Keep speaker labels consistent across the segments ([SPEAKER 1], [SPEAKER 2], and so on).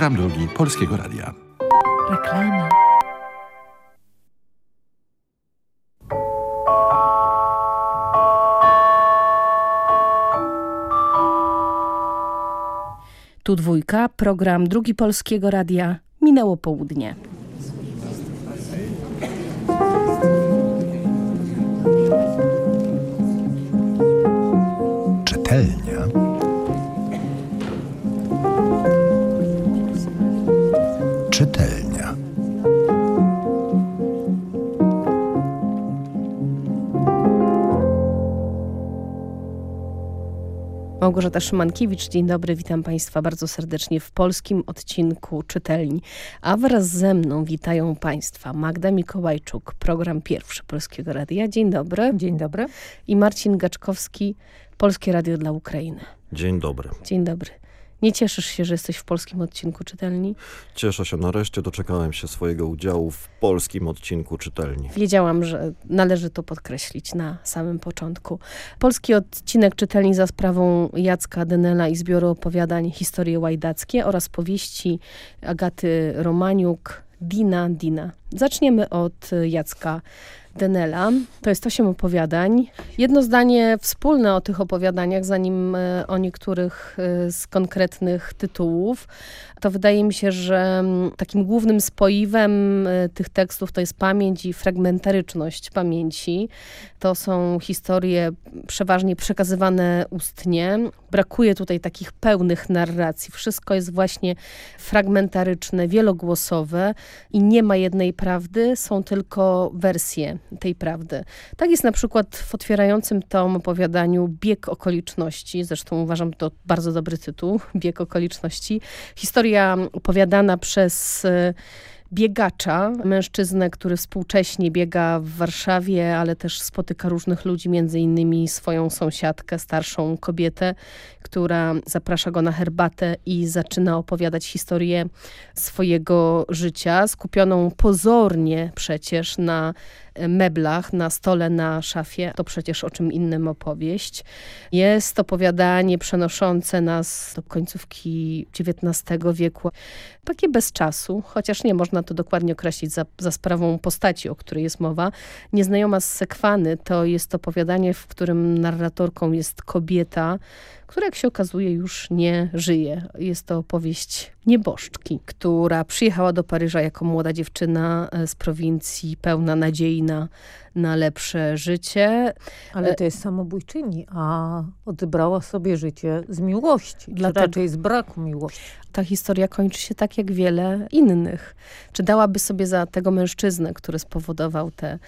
[SPEAKER 1] Program drugi Polskiego Radia.
[SPEAKER 2] Reklama. Tu dwójka, program drugi Polskiego Radia. Minęło południe.
[SPEAKER 3] Czytelnia.
[SPEAKER 2] Małgorzata Szymankiewicz, dzień dobry, witam Państwa bardzo serdecznie w polskim odcinku Czytelni. A wraz ze mną witają Państwa Magda Mikołajczuk, program pierwszy Polskiego Radia. Dzień dobry.
[SPEAKER 4] Dzień dobry.
[SPEAKER 2] I Marcin Gaczkowski, Polskie Radio dla Ukrainy.
[SPEAKER 5] Dzień dobry.
[SPEAKER 2] Dzień dobry. Nie cieszysz się, że jesteś w polskim odcinku czytelni?
[SPEAKER 5] Cieszę się, nareszcie doczekałem się swojego udziału w polskim odcinku czytelni.
[SPEAKER 2] Wiedziałam, że należy to podkreślić na samym początku. Polski odcinek czytelni za sprawą Jacka Denela i zbioru opowiadań Historie Łajdackie oraz powieści Agaty Romaniuk Dina Dina. Zaczniemy od Jacka Denela. To jest osiem opowiadań. Jedno zdanie wspólne o tych opowiadaniach, zanim e, o niektórych e, z konkretnych tytułów. To wydaje mi się, że mm, takim głównym spoiwem e, tych tekstów to jest pamięć i fragmentaryczność pamięci. To są historie przeważnie przekazywane ustnie. Brakuje tutaj takich pełnych narracji. Wszystko jest właśnie fragmentaryczne, wielogłosowe i nie ma jednej prawdy, są tylko wersje tej prawdy. Tak jest na przykład w otwierającym tom opowiadaniu Bieg okoliczności, zresztą uważam to bardzo dobry tytuł, Bieg okoliczności. Historia opowiadana przez e, biegacza, mężczyznę, który współcześnie biega w Warszawie, ale też spotyka różnych ludzi, między innymi swoją sąsiadkę, starszą kobietę, która zaprasza go na herbatę i zaczyna opowiadać historię swojego życia, skupioną pozornie przecież na meblach, na stole, na szafie. To przecież o czym innym opowieść. Jest opowiadanie przenoszące nas do końcówki XIX wieku. Takie bez czasu, chociaż nie można to dokładnie określić za, za sprawą postaci, o której jest mowa. Nieznajoma z Sekwany to jest opowiadanie, w którym narratorką jest kobieta, która jak się okazuje już nie żyje. Jest to opowieść nieboszczki, która przyjechała do Paryża jako młoda dziewczyna e, z prowincji, pełna nadziei na, na lepsze życie.
[SPEAKER 4] Ale to jest samobójczyni, a odebrała sobie życie z miłości, Dlatego... raczej z braku miłości.
[SPEAKER 2] Ta historia kończy się tak jak wiele innych. Czy dałaby sobie za tego mężczyznę, który spowodował te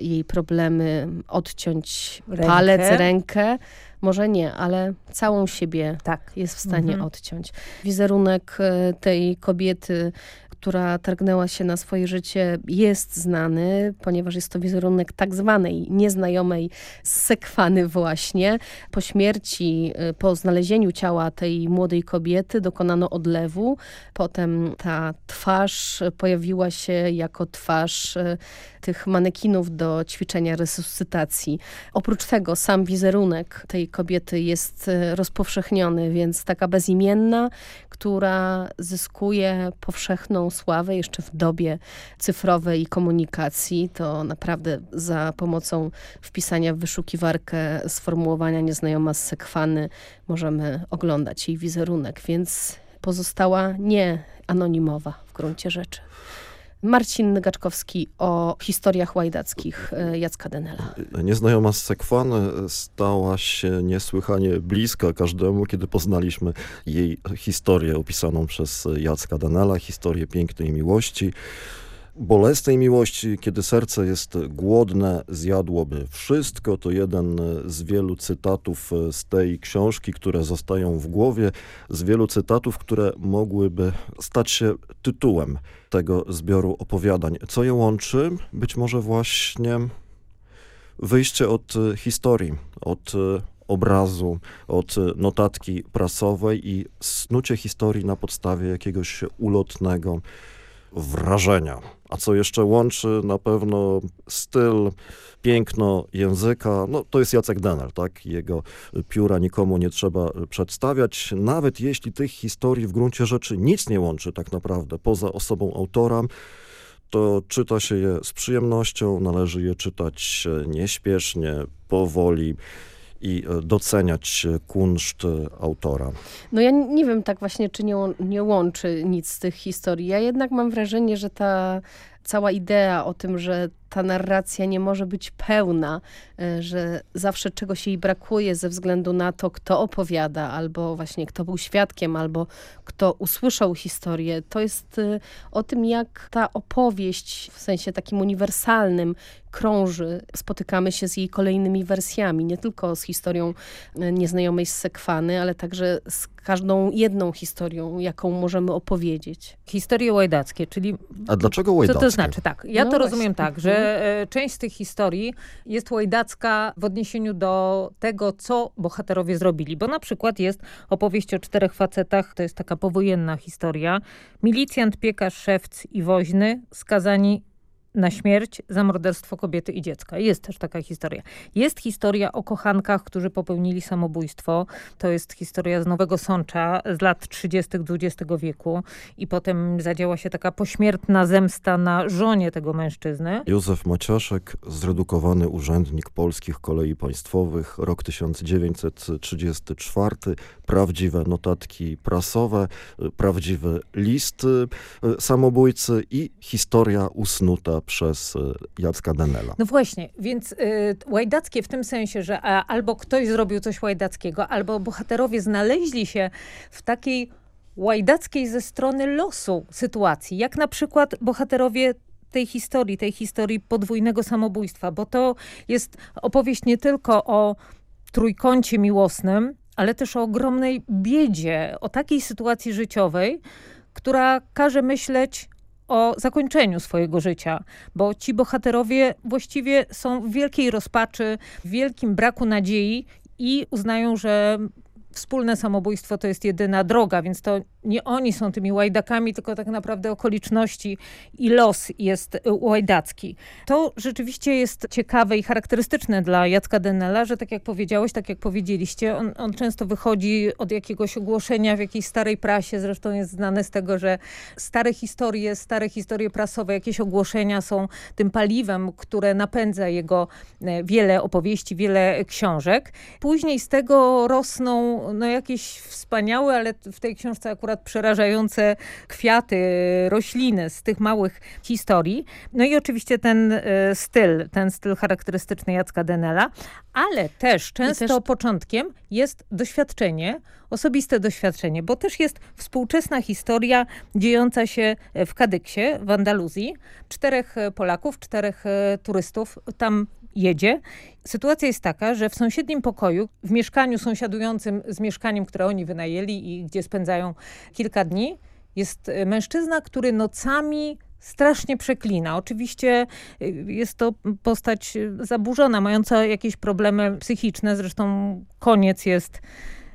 [SPEAKER 2] jej problemy, odciąć rękę. palec, rękę, może nie, ale całą siebie tak. jest w stanie mhm. odciąć. Wizerunek e, tej kobiety która targnęła się na swoje życie, jest znany, ponieważ jest to wizerunek tak zwanej nieznajomej sekwany właśnie. Po śmierci, y, po znalezieniu ciała tej młodej kobiety dokonano odlewu. Potem ta twarz pojawiła się jako twarz y, tych manekinów do ćwiczenia resuscytacji. Oprócz tego sam wizerunek tej kobiety jest y, rozpowszechniony, więc taka bezimienna, która zyskuje powszechną sławę jeszcze w dobie cyfrowej komunikacji, to naprawdę za pomocą wpisania w wyszukiwarkę sformułowania nieznajoma z sekwany możemy oglądać jej wizerunek, więc pozostała nie anonimowa w gruncie rzeczy. Marcin Gaczkowski o historiach łajdackich e, Jacka Denela.
[SPEAKER 5] Nieznajoma z Sekwany stała się niesłychanie bliska każdemu, kiedy poznaliśmy jej historię opisaną przez Jacka Denela, historię pięknej miłości bolesnej miłości, kiedy serce jest głodne, zjadłoby wszystko. To jeden z wielu cytatów z tej książki, które zostają w głowie, z wielu cytatów, które mogłyby stać się tytułem tego zbioru opowiadań. Co je łączy? Być może właśnie wyjście od historii, od obrazu, od notatki prasowej i snucie historii na podstawie jakiegoś ulotnego wrażenia. A co jeszcze łączy? Na pewno styl, piękno języka. No, to jest Jacek Denel, tak? Jego pióra nikomu nie trzeba przedstawiać. Nawet jeśli tych historii w gruncie rzeczy nic nie łączy tak naprawdę poza osobą autora, to czyta się je z przyjemnością, należy je czytać nieśpiesznie, powoli i e, doceniać kunszt autora.
[SPEAKER 2] No ja nie wiem tak właśnie, czy nie, nie łączy nic z tych historii. Ja jednak mam wrażenie, że ta cała idea o tym, że ta narracja nie może być pełna, e, że zawsze czegoś jej brakuje ze względu na to, kto opowiada, albo właśnie kto był świadkiem, albo kto usłyszał historię. To jest e, o tym, jak ta opowieść w sensie takim uniwersalnym krąży. Spotykamy się z jej kolejnymi wersjami, nie tylko z historią e, nieznajomej z Sekwany, ale także z każdą jedną historią, jaką możemy opowiedzieć.
[SPEAKER 4] Historie łajdackie, czyli...
[SPEAKER 5] A dlaczego łajdackie?
[SPEAKER 4] Co to znaczy? Tak, ja no to właśnie. rozumiem tak, że e, część z tych historii jest łajdacka w odniesieniu do tego, co bohaterowie zrobili, bo na przykład jest opowieść o czterech facetach, to jest taka powojenna historia. Milicjant, piekarz, szewc i woźny skazani na śmierć za morderstwo kobiety i dziecka. Jest też taka historia. Jest historia o kochankach, którzy popełnili samobójstwo. To jest historia z Nowego Sącza z lat 30. XX wieku i potem zadziała się taka pośmiertna zemsta na żonie tego mężczyzny.
[SPEAKER 5] Józef Maciaszek, zredukowany urzędnik polskich kolei państwowych, rok 1934, prawdziwe notatki prasowe, prawdziwy list y, samobójcy i historia usnuta przez e, Jacka Denela.
[SPEAKER 4] No właśnie, więc y, łajdackie w tym sensie, że a, albo ktoś zrobił coś łajdackiego, albo bohaterowie znaleźli się w takiej łajdackiej ze strony losu sytuacji, jak na przykład bohaterowie tej historii, tej historii podwójnego samobójstwa, bo to jest opowieść nie tylko o trójkącie miłosnym, ale też o ogromnej biedzie, o takiej sytuacji życiowej, która każe myśleć o zakończeniu swojego życia, bo ci bohaterowie właściwie są w wielkiej rozpaczy, w wielkim braku nadziei i uznają, że wspólne samobójstwo to jest jedyna droga, więc to nie oni są tymi łajdakami, tylko tak naprawdę okoliczności i los jest y, łajdacki. To rzeczywiście jest ciekawe i charakterystyczne dla Jacka Denela, że tak jak powiedziałeś, tak jak powiedzieliście, on, on często wychodzi od jakiegoś ogłoszenia w jakiejś starej prasie, zresztą jest znany z tego, że stare historie, stare historie prasowe, jakieś ogłoszenia są tym paliwem, które napędza jego e, wiele opowieści, wiele książek. Później z tego rosną no, jakieś wspaniałe, ale w tej książce akurat przerażające kwiaty, rośliny z tych małych historii. No i oczywiście ten e, styl, ten styl charakterystyczny Jacka Denela, ale też często też... początkiem jest doświadczenie, osobiste doświadczenie, bo też jest współczesna historia dziejąca się w Kadyksie, w Andaluzji. Czterech Polaków, czterech e, turystów tam jedzie. Sytuacja jest taka, że w sąsiednim pokoju, w mieszkaniu sąsiadującym z mieszkaniem, które oni wynajęli i gdzie spędzają kilka dni, jest e, mężczyzna, który nocami strasznie przeklina. Oczywiście e, jest to postać zaburzona, mająca jakieś problemy psychiczne, zresztą koniec jest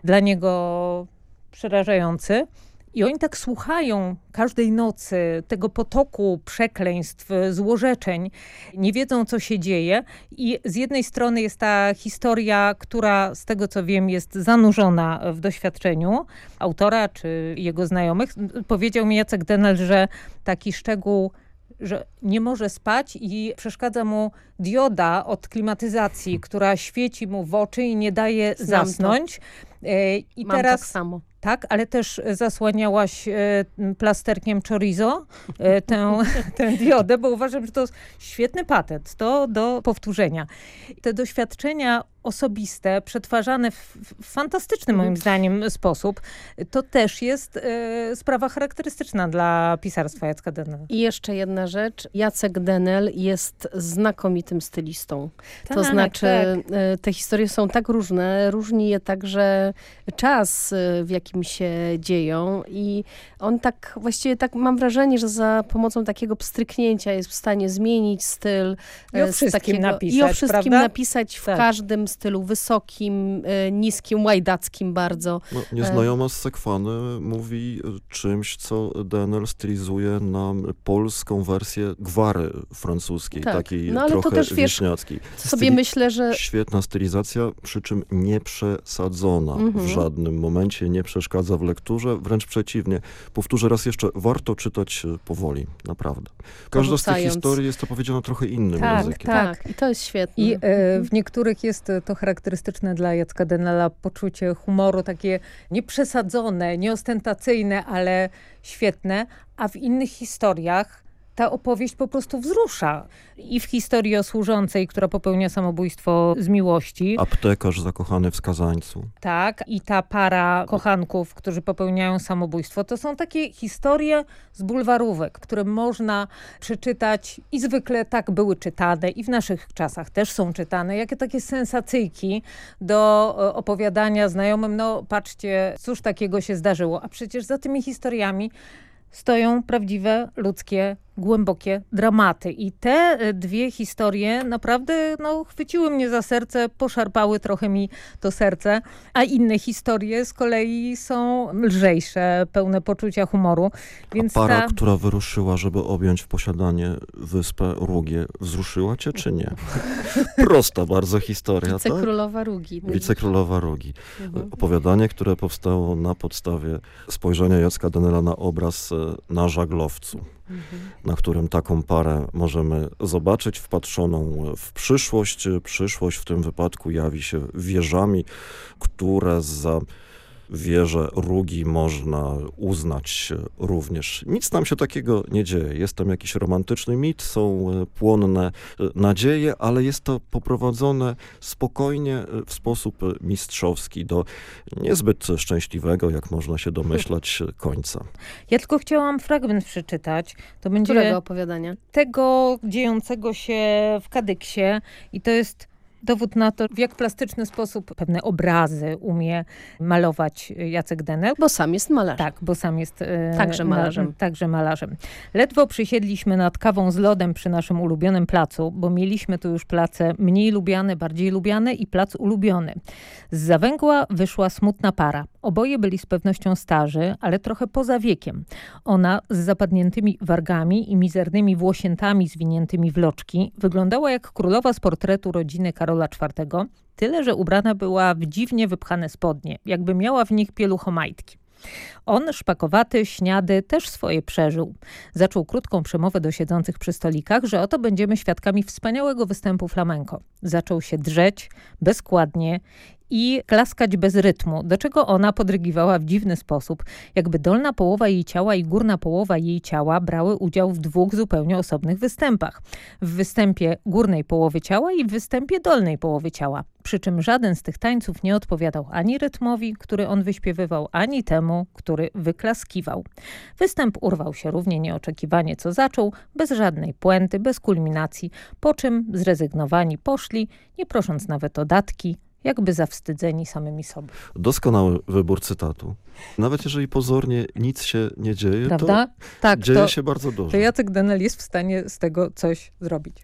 [SPEAKER 4] dla niego przerażający. I oni tak słuchają każdej nocy tego potoku przekleństw, złorzeczeń, nie wiedzą, co się dzieje. I z jednej strony jest ta historia, która z tego, co wiem, jest zanurzona w doświadczeniu autora czy jego znajomych. Powiedział mi Jacek Denel, że taki szczegół że nie może spać i przeszkadza mu dioda od klimatyzacji, która świeci mu w oczy i nie daje Znam zasnąć.
[SPEAKER 2] To. E, I Mam teraz tak samo
[SPEAKER 4] tak, ale też zasłaniałaś e, plasterkiem chorizo e, tę, tę diodę, bo uważam, że to świetny patent, to do powtórzenia. Te doświadczenia osobiste, przetwarzane w, w fantastyczny moim mhm. zdaniem sposób, to też jest e, sprawa charakterystyczna dla pisarstwa Jacka Denel.
[SPEAKER 2] I jeszcze jedna rzecz. Jacek Denel jest znakomitym stylistą. Tak, to znaczy, tak. te historie są tak różne, różni je także czas, w jakim się dzieją i on tak, właściwie tak mam wrażenie, że za pomocą takiego pstryknięcia jest w stanie zmienić styl.
[SPEAKER 4] I o wszystkim
[SPEAKER 2] takiego,
[SPEAKER 4] napisać,
[SPEAKER 2] I o wszystkim
[SPEAKER 4] prawda?
[SPEAKER 2] napisać w tak. każdym stylu wysokim, e, niskim, łajdackim bardzo.
[SPEAKER 5] No, nieznajoma z Sekwany mówi czymś, co DNL stylizuje na polską wersję gwary francuskiej,
[SPEAKER 2] Tak.
[SPEAKER 5] takiej
[SPEAKER 2] No, ale to
[SPEAKER 5] trochę
[SPEAKER 2] też, wiesz,
[SPEAKER 5] wieśniackiej.
[SPEAKER 2] Sobie
[SPEAKER 5] Styli-
[SPEAKER 2] myślę, że
[SPEAKER 5] Świetna stylizacja, przy czym nie przesadzona
[SPEAKER 2] Mhm.
[SPEAKER 5] w żadnym momencie, nie przeszkadza w lekturze, wręcz przeciwnie. Powtórzę raz jeszcze, warto czytać e, powoli, naprawdę. Każda z tych
[SPEAKER 2] Porzucając.
[SPEAKER 5] historii jest opowiedziana trochę innym
[SPEAKER 4] Tak,
[SPEAKER 5] językiem.
[SPEAKER 2] tak, i to jest świetne.
[SPEAKER 4] I e, w niektórych jest e, to charakterystyczne dla Jacka Denela poczucie humoru, takie nieprzesadzone, nieostentacyjne, ale świetne, a w innych historiach ta opowieść po prostu wzrusza. I w historii o służącej, która popełnia samobójstwo z miłości,
[SPEAKER 5] Aptekarz zakochany w skazańcu.
[SPEAKER 4] tak, i ta para kochanków, którzy popełniają samobójstwo, to są takie historie z bulwarówek, które można przeczytać i zwykle tak były czytane i w naszych czasach też są czytane, jakie takie sensacyjki do e, opowiadania znajomym, no patrzcie, cóż takiego się zdarzyło, a przecież za tymi historiami stoją prawdziwe, ludzkie, głębokie dramaty. I te e, dwie historie naprawdę no, chwyciły mnie za serce, poszarpały trochę mi to serce, a inne historie z kolei są lżejsze, pełne poczucia humoru. Więc
[SPEAKER 5] A para,
[SPEAKER 4] ta...
[SPEAKER 5] która wyruszyła, żeby objąć w posiadanie wyspę Rugie, wzruszyła cię czy nie? Prosta bardzo historia, tak?
[SPEAKER 2] Wicekrólowa Rugi.
[SPEAKER 5] Wicekrólowa Rugi.
[SPEAKER 2] Mhm.
[SPEAKER 5] Opowiadanie, które powstało na podstawie spojrzenia Jacka Denela na obraz e, na żaglowcu,
[SPEAKER 2] Mhm.
[SPEAKER 5] Na którym taką parę możemy zobaczyć, wpatrzoną w przyszłość. Przyszłość w tym wypadku jawi się wieżami, które za wieże Rugi można uznać również. Nic nam się takiego nie dzieje. Jest tam jakiś romantyczny mit, są e, płonne e, nadzieje, ale jest to poprowadzone spokojnie, e, w sposób mistrzowski do niezbyt szczęśliwego, jak można się domyślać, końca.
[SPEAKER 4] Ja tylko chciałam fragment przeczytać. To będzie
[SPEAKER 2] Którego opowiadania?
[SPEAKER 4] tego dziejącego się w Kadyksie i to jest dowód na to, w jak plastyczny sposób pewne obrazy umie malować Jacek Denel.
[SPEAKER 2] Bo sam jest malarz.
[SPEAKER 4] Tak, bo sam jest e,
[SPEAKER 2] Także malarzem.
[SPEAKER 4] Ma, także malarzem. Ledwo przysiedliśmy nad kawą z lodem przy naszym ulubionym placu, bo mieliśmy tu już place mniej lubiane, bardziej lubiane i plac ulubiony. Z zawęgła wyszła smutna para. Oboje byli z pewnością starzy, ale trochę poza wiekiem. Ona z zapadniętymi wargami i mizernymi włosiętami zwiniętymi w loczki wyglądała jak królowa z portretu rodziny Karola IV, tyle że ubrana była w dziwnie wypchane spodnie, jakby miała w nich pieluchomajtki. On, szpakowaty, śniady, też swoje przeżył. Zaczął krótką przemowę do siedzących przy stolikach, że oto będziemy świadkami wspaniałego występu flamenko. Zaczął się drzeć, bezkładnie i klaskać bez rytmu, do czego ona podrygiwała w dziwny sposób, jakby dolna połowa jej ciała i górna połowa jej ciała brały udział w dwóch zupełnie osobnych występach. W występie górnej połowy ciała i w występie dolnej połowy ciała. Przy czym żaden z tych tańców nie odpowiadał ani rytmowi, który on wyśpiewywał, ani temu, który wyklaskiwał. Występ urwał się równie nieoczekiwanie, co zaczął, bez żadnej puenty, bez kulminacji, po czym zrezygnowani poszli, nie prosząc nawet o datki, jakby zawstydzeni samymi sobą.
[SPEAKER 5] Doskonały wybór cytatu. Nawet jeżeli pozornie nic się nie dzieje,
[SPEAKER 4] Prawda?
[SPEAKER 5] to
[SPEAKER 4] Tak,
[SPEAKER 5] dzieje
[SPEAKER 4] to,
[SPEAKER 5] się bardzo dużo.
[SPEAKER 4] to Jacek Denel jest w stanie z tego coś zrobić.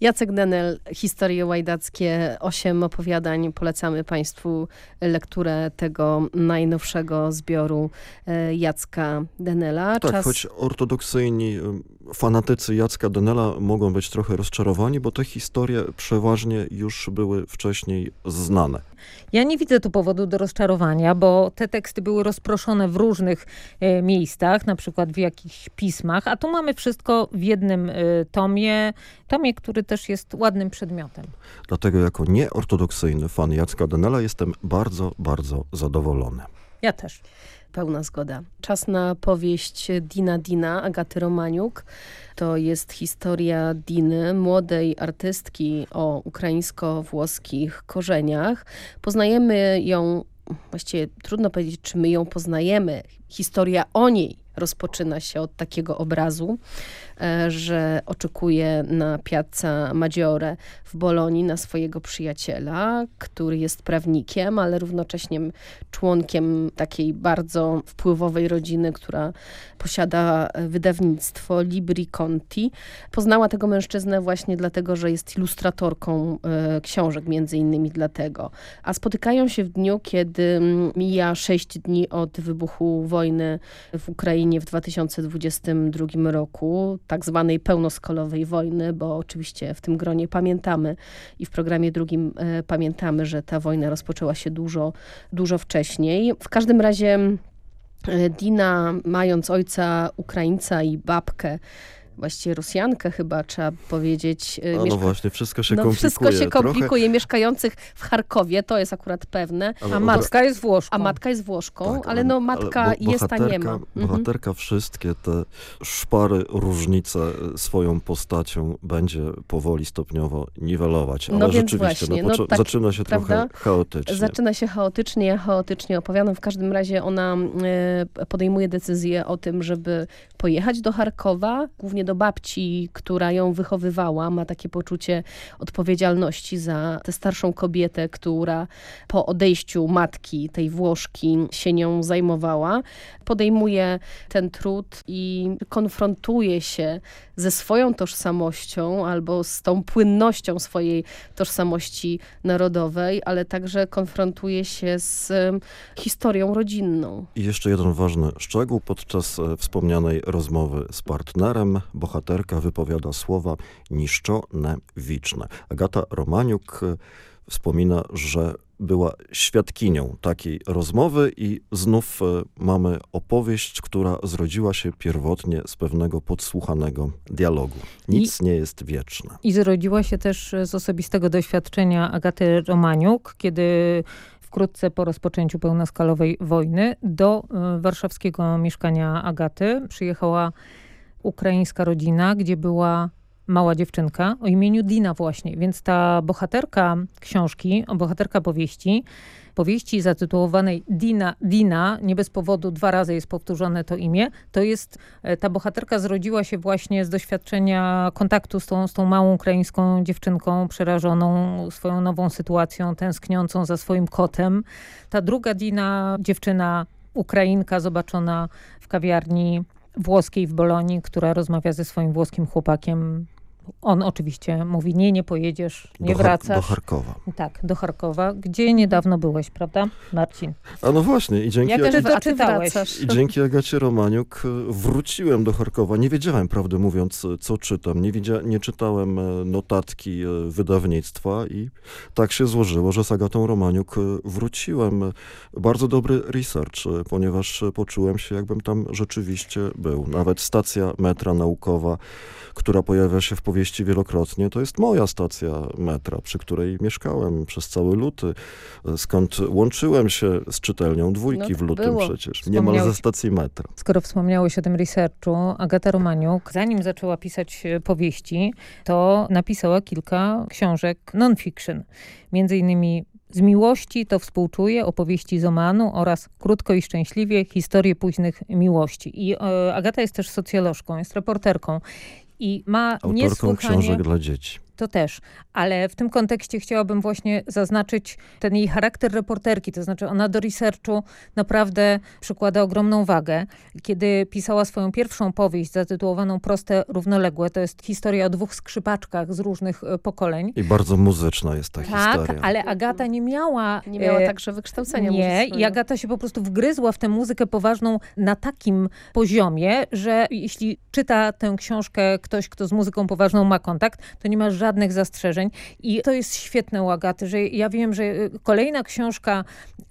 [SPEAKER 2] Jacek Denel, Historie łajdackie, osiem opowiadań. Polecamy Państwu lekturę tego najnowszego zbioru e, Jacka Denela.
[SPEAKER 5] Tak,
[SPEAKER 2] Czas...
[SPEAKER 5] choć ortodoksyjni ym, fanatycy Jacka Denela mogą być trochę rozczarowani, bo te historie przeważnie już były wcześniej znane.
[SPEAKER 4] Ja nie widzę tu powodu do rozczarowania, bo te teksty były rozproszone w różnych e, miejscach, na przykład w jakichś pismach, a tu mamy wszystko w jednym e, tomie, tomie, który też jest ładnym przedmiotem.
[SPEAKER 5] Dlatego jako nieortodoksyjny fan Jacka Denela jestem bardzo, bardzo zadowolony.
[SPEAKER 4] Ja też.
[SPEAKER 2] Pełna zgoda. Czas na powieść Dina Dina, Agaty Romaniuk. To jest historia Diny, młodej artystki o ukraińsko-włoskich korzeniach. Poznajemy ją, właściwie trudno powiedzieć, czy my ją poznajemy. historia o niej rozpoczyna się od takiego obrazu, e, że oczekuje na Piazza Maggiore w Bolonii na swojego przyjaciela, który jest prawnikiem, ale równocześnie członkiem takiej bardzo wpływowej rodziny, która posiada wydawnictwo Libri Conti. Poznała tego mężczyznę właśnie dlatego, że jest ilustratorką e, książek, między innymi dlatego. A spotykają się w dniu, kiedy mija sześć dni od wybuchu wojny w Ukrainie w 2022 roku, tak zwanej pełnoskalowej wojny, bo oczywiście w tym gronie pamiętamy i w programie drugim e, pamiętamy, że ta wojna rozpoczęła się dużo, dużo wcześniej. W każdym razie e, Dina, mając ojca Ukraińca i babkę, właściwie Rosjankę chyba trzeba powiedzieć.
[SPEAKER 5] E, A no właśnie, wszystko się
[SPEAKER 2] no,
[SPEAKER 5] komplikuje.
[SPEAKER 2] Wszystko się komplikuje. Trochę... Mieszkających w Charkowie, to jest akurat pewne.
[SPEAKER 4] A matka jest Włoszką.
[SPEAKER 2] A matka jest Włoszką, tak, ale no matka ale bo, jest, a nie ma.
[SPEAKER 5] Mhm. Bohaterka wszystkie te szpary, różnice e, swoją postacią będzie powoli, stopniowo niwelować. Ale
[SPEAKER 2] no
[SPEAKER 5] rzeczywiście,
[SPEAKER 2] właśnie,
[SPEAKER 5] no, tak, zaczyna się prawda? trochę chaotycznie.
[SPEAKER 2] Zaczyna się chaotycznie, ja chaotycznie opowiadam. W każdym razie ona y, podejmuje decyzję o tym, żeby pojechać do Charkowa, głównie do babci, która ją wychowywała, ma takie poczucie odpowiedzialności za tę starszą kobietę, która po odejściu matki, tej Włoszki, się nią zajmowała. Podejmuje ten trud i konfrontuje się ze swoją tożsamością albo z tą płynnością swojej tożsamości narodowej, ale także konfrontuje się z historią rodzinną.
[SPEAKER 5] I jeszcze jeden ważny szczegół podczas e, wspomnianej rozmowy z partnerem, bohaterka wypowiada słowa niszczone, wiczne. Agata Romaniuk e, wspomina, że była świadkinią takiej rozmowy i znów e, mamy opowieść, która zrodziła się pierwotnie z pewnego podsłuchanego dialogu. Nic I, nie jest wieczne.
[SPEAKER 4] I zrodziła się też z osobistego doświadczenia Agaty Romaniuk, kiedy wkrótce po rozpoczęciu pełnoskalowej wojny do e, warszawskiego mieszkania Agaty przyjechała ukraińska rodzina, gdzie była mała dziewczynka o imieniu Dina właśnie. Więc ta bohaterka książki, bohaterka powieści, powieści zatytułowanej Dina, Dina, nie bez powodu dwa razy jest powtórzone to imię, to jest, e, ta bohaterka zrodziła się właśnie z doświadczenia kontaktu z tą, z tą małą ukraińską dziewczynką przerażoną swoją nową sytuacją, tęskniącą za swoim kotem. Ta druga Dina, dziewczyna Ukrainka zobaczona w kawiarni włoskiej w Bolonii, która rozmawia ze swoim włoskim chłopakiem on oczywiście mówi, nie, nie pojedziesz, nie do wracasz.
[SPEAKER 5] do Charkowa.
[SPEAKER 4] Tak, do Charkowa, gdzie niedawno byłeś, prawda, Marcin?
[SPEAKER 5] A no właśnie, i dzięki,
[SPEAKER 4] Jak ty to czytałeś?
[SPEAKER 5] I dzięki Agacie Romaniuk e, wróciłem do Charkowa. Nie wiedziałem, prawdę mówiąc, e, co czytam. Nie, wiedzia, nie czytałem e, notatki wydawnictwa i tak się złożyło, że z Agatą Romaniuk wróciłem. Bardzo dobry research, ponieważ poczułem się, jakbym tam rzeczywiście był. Nawet stacja metra naukowa która pojawia się w powieści wielokrotnie, to jest moja stacja metra, przy której mieszkałem przez cały luty, skąd łączyłem się z czytelnią dwójki no w lutym było. przecież, niemal ze stacji metra.
[SPEAKER 4] Skoro wspomniałeś o tym researchu, Agata Romaniuk, zanim zaczęła pisać e, powieści, to napisała kilka książek non-fiction. Między innymi z miłości to współczuję, opowieści z Omanu oraz krótko i szczęśliwie historie późnych miłości. I e, Agata jest też socjolożką, jest reporterką i ma
[SPEAKER 5] Autorką
[SPEAKER 4] niesłychanie...
[SPEAKER 5] książek dla dzieci
[SPEAKER 4] to też. Ale w tym kontekście chciałabym właśnie zaznaczyć ten jej charakter reporterki, to znaczy ona do researchu naprawdę przykłada ogromną wagę. Kiedy pisała swoją pierwszą powieść zatytułowaną Proste Równoległe, to jest historia o dwóch skrzypaczkach z różnych e, pokoleń.
[SPEAKER 5] I bardzo muzyczna jest ta
[SPEAKER 4] tak,
[SPEAKER 5] historia.
[SPEAKER 4] Tak, ale Agata nie miała...
[SPEAKER 2] Nie miała e, także wykształcenia
[SPEAKER 4] Nie, i Agata się po prostu wgryzła w tę muzykę poważną na takim poziomie, że jeśli czyta tę książkę ktoś, kto z muzyką poważną ma kontakt, to nie ma żadnych żadnych zastrzeżeń. I to jest świetne u Agaty, że ja wiem, że y, kolejna książka,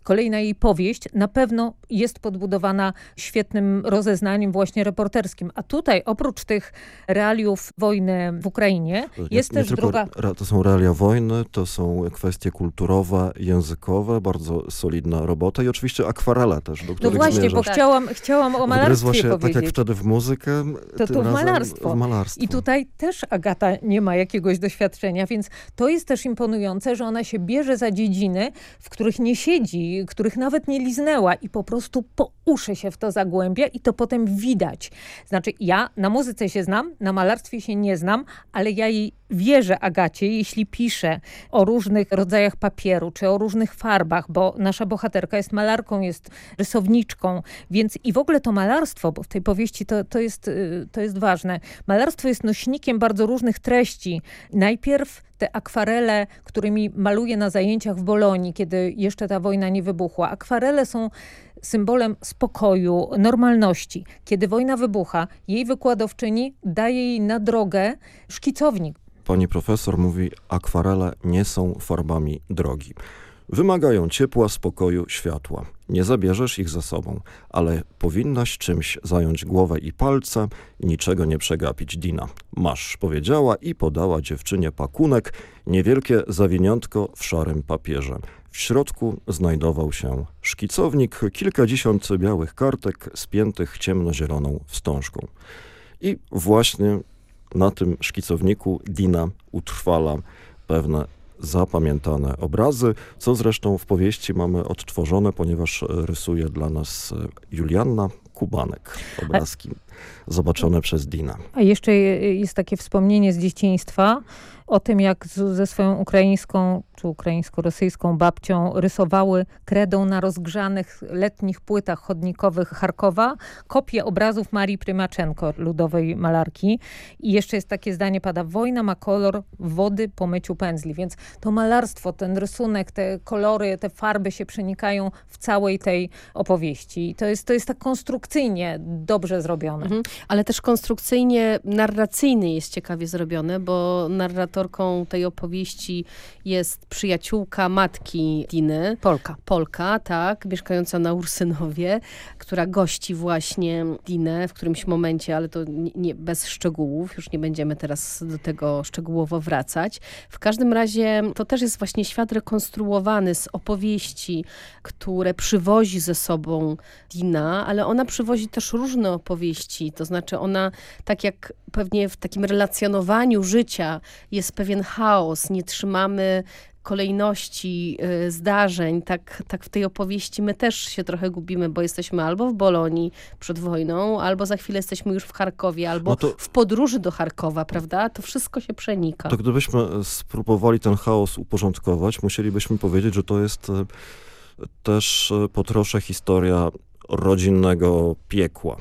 [SPEAKER 4] kolejna jej powieść na pewno jest podbudowana świetnym rozeznaniem właśnie reporterskim. A tutaj oprócz tych realiów wojny w Ukrainie jest nie, też druga...
[SPEAKER 5] to są realia wojny, to są kwestie kulturowe, językowe, bardzo solidna robota i oczywiście akwarele też, do
[SPEAKER 4] No właśnie,
[SPEAKER 5] zmierzasz.
[SPEAKER 4] bo chciałam, chciałam o malarstwie
[SPEAKER 5] się,
[SPEAKER 4] powiedzieć.
[SPEAKER 5] tak jak wtedy w muzykę,
[SPEAKER 4] to tu
[SPEAKER 5] w
[SPEAKER 4] malarstwo.
[SPEAKER 5] w malarstwo.
[SPEAKER 4] I tutaj też Agata nie ma jakiegoś doświadczenia, więc to jest też imponujące, że ona się bierze za dziedziny, w których nie siedzi, których nawet nie liznęła i po prostu po uszy się w to zagłębia i to potem widać. Znaczy ja na muzyce się znam, na malarstwie się nie znam, ale ja jej wierzę Agacie, jeśli pisze o różnych rodzajach papieru, czy o różnych farbach, bo nasza bohaterka jest malarką, jest rysowniczką, więc i w ogóle to malarstwo, bo w tej powieści to, to, jest, y, to jest ważne. Malarstwo jest nośnikiem bardzo różnych treści. Najpierw te akwarele, którymi maluje na zajęciach w Bolonii, kiedy jeszcze ta wojna nie wybuchła. Akwarele są symbolem spokoju, normalności. Kiedy wojna wybucha, jej wykładowczyni daje jej na drogę szkicownik.
[SPEAKER 5] Pani profesor mówi, akwarele nie są farbami drogi. Wymagają ciepła, spokoju, światła. Nie zabierzesz ich ze sobą, ale powinnaś czymś zająć głowę i palce, niczego nie przegapić, Dina. Masz, powiedziała i podała dziewczynie pakunek, niewielkie zawiniątko w szarym papierze. W środku znajdował się szkicownik, kilkadziesiąt białych kartek spiętych ciemnozieloną wstążką. I właśnie na tym szkicowniku Dina utrwala pewne zapamiętane obrazy, co zresztą w powieści mamy odtworzone, ponieważ rysuje dla nas Julianna Kubanek. Obrazki zobaczone przez Dina.
[SPEAKER 4] A jeszcze jest takie wspomnienie z dzieciństwa o tym, jak z, ze swoją ukraińską czy ukraińsko-rosyjską babcią rysowały kredą na rozgrzanych letnich płytach chodnikowych Charkowa kopie obrazów Marii Prymaczenko, ludowej malarki. I jeszcze jest takie zdanie, pada, wojna ma kolor wody po myciu pędzli. Więc to malarstwo, ten rysunek, te kolory, te farby się przenikają w całej tej opowieści. I to jest, to jest tak konstrukcyjnie dobrze zrobione. Mhm.
[SPEAKER 2] Ale też konstrukcyjnie narracyjnie jest ciekawie zrobione, bo narratorką tej opowieści jest przyjaciółka matki Diny.
[SPEAKER 4] Polka.
[SPEAKER 2] Polka, tak, mieszkająca na Ursynowie, która gości właśnie Dinę w którymś momencie, ale to nie, nie, bez szczegółów, już nie będziemy teraz do tego szczegółowo wracać. W każdym razie to też jest właśnie świat rekonstruowany z opowieści, które przywozi ze sobą Dina, ale ona przywozi też różne opowieści, to znaczy ona, tak jak pewnie w takim relacjonowaniu życia jest pewien chaos, nie trzymamy kolejności y, zdarzeń, tak, tak w tej opowieści my też się trochę gubimy, bo jesteśmy albo w Bolonii przed wojną, albo za chwilę jesteśmy już w Charkowie, albo no to, w podróży do Charkowa, prawda? To wszystko się przenika.
[SPEAKER 5] To gdybyśmy spróbowali ten chaos uporządkować, musielibyśmy powiedzieć, że to jest e, też e, po trosze historia rodzinnego piekła.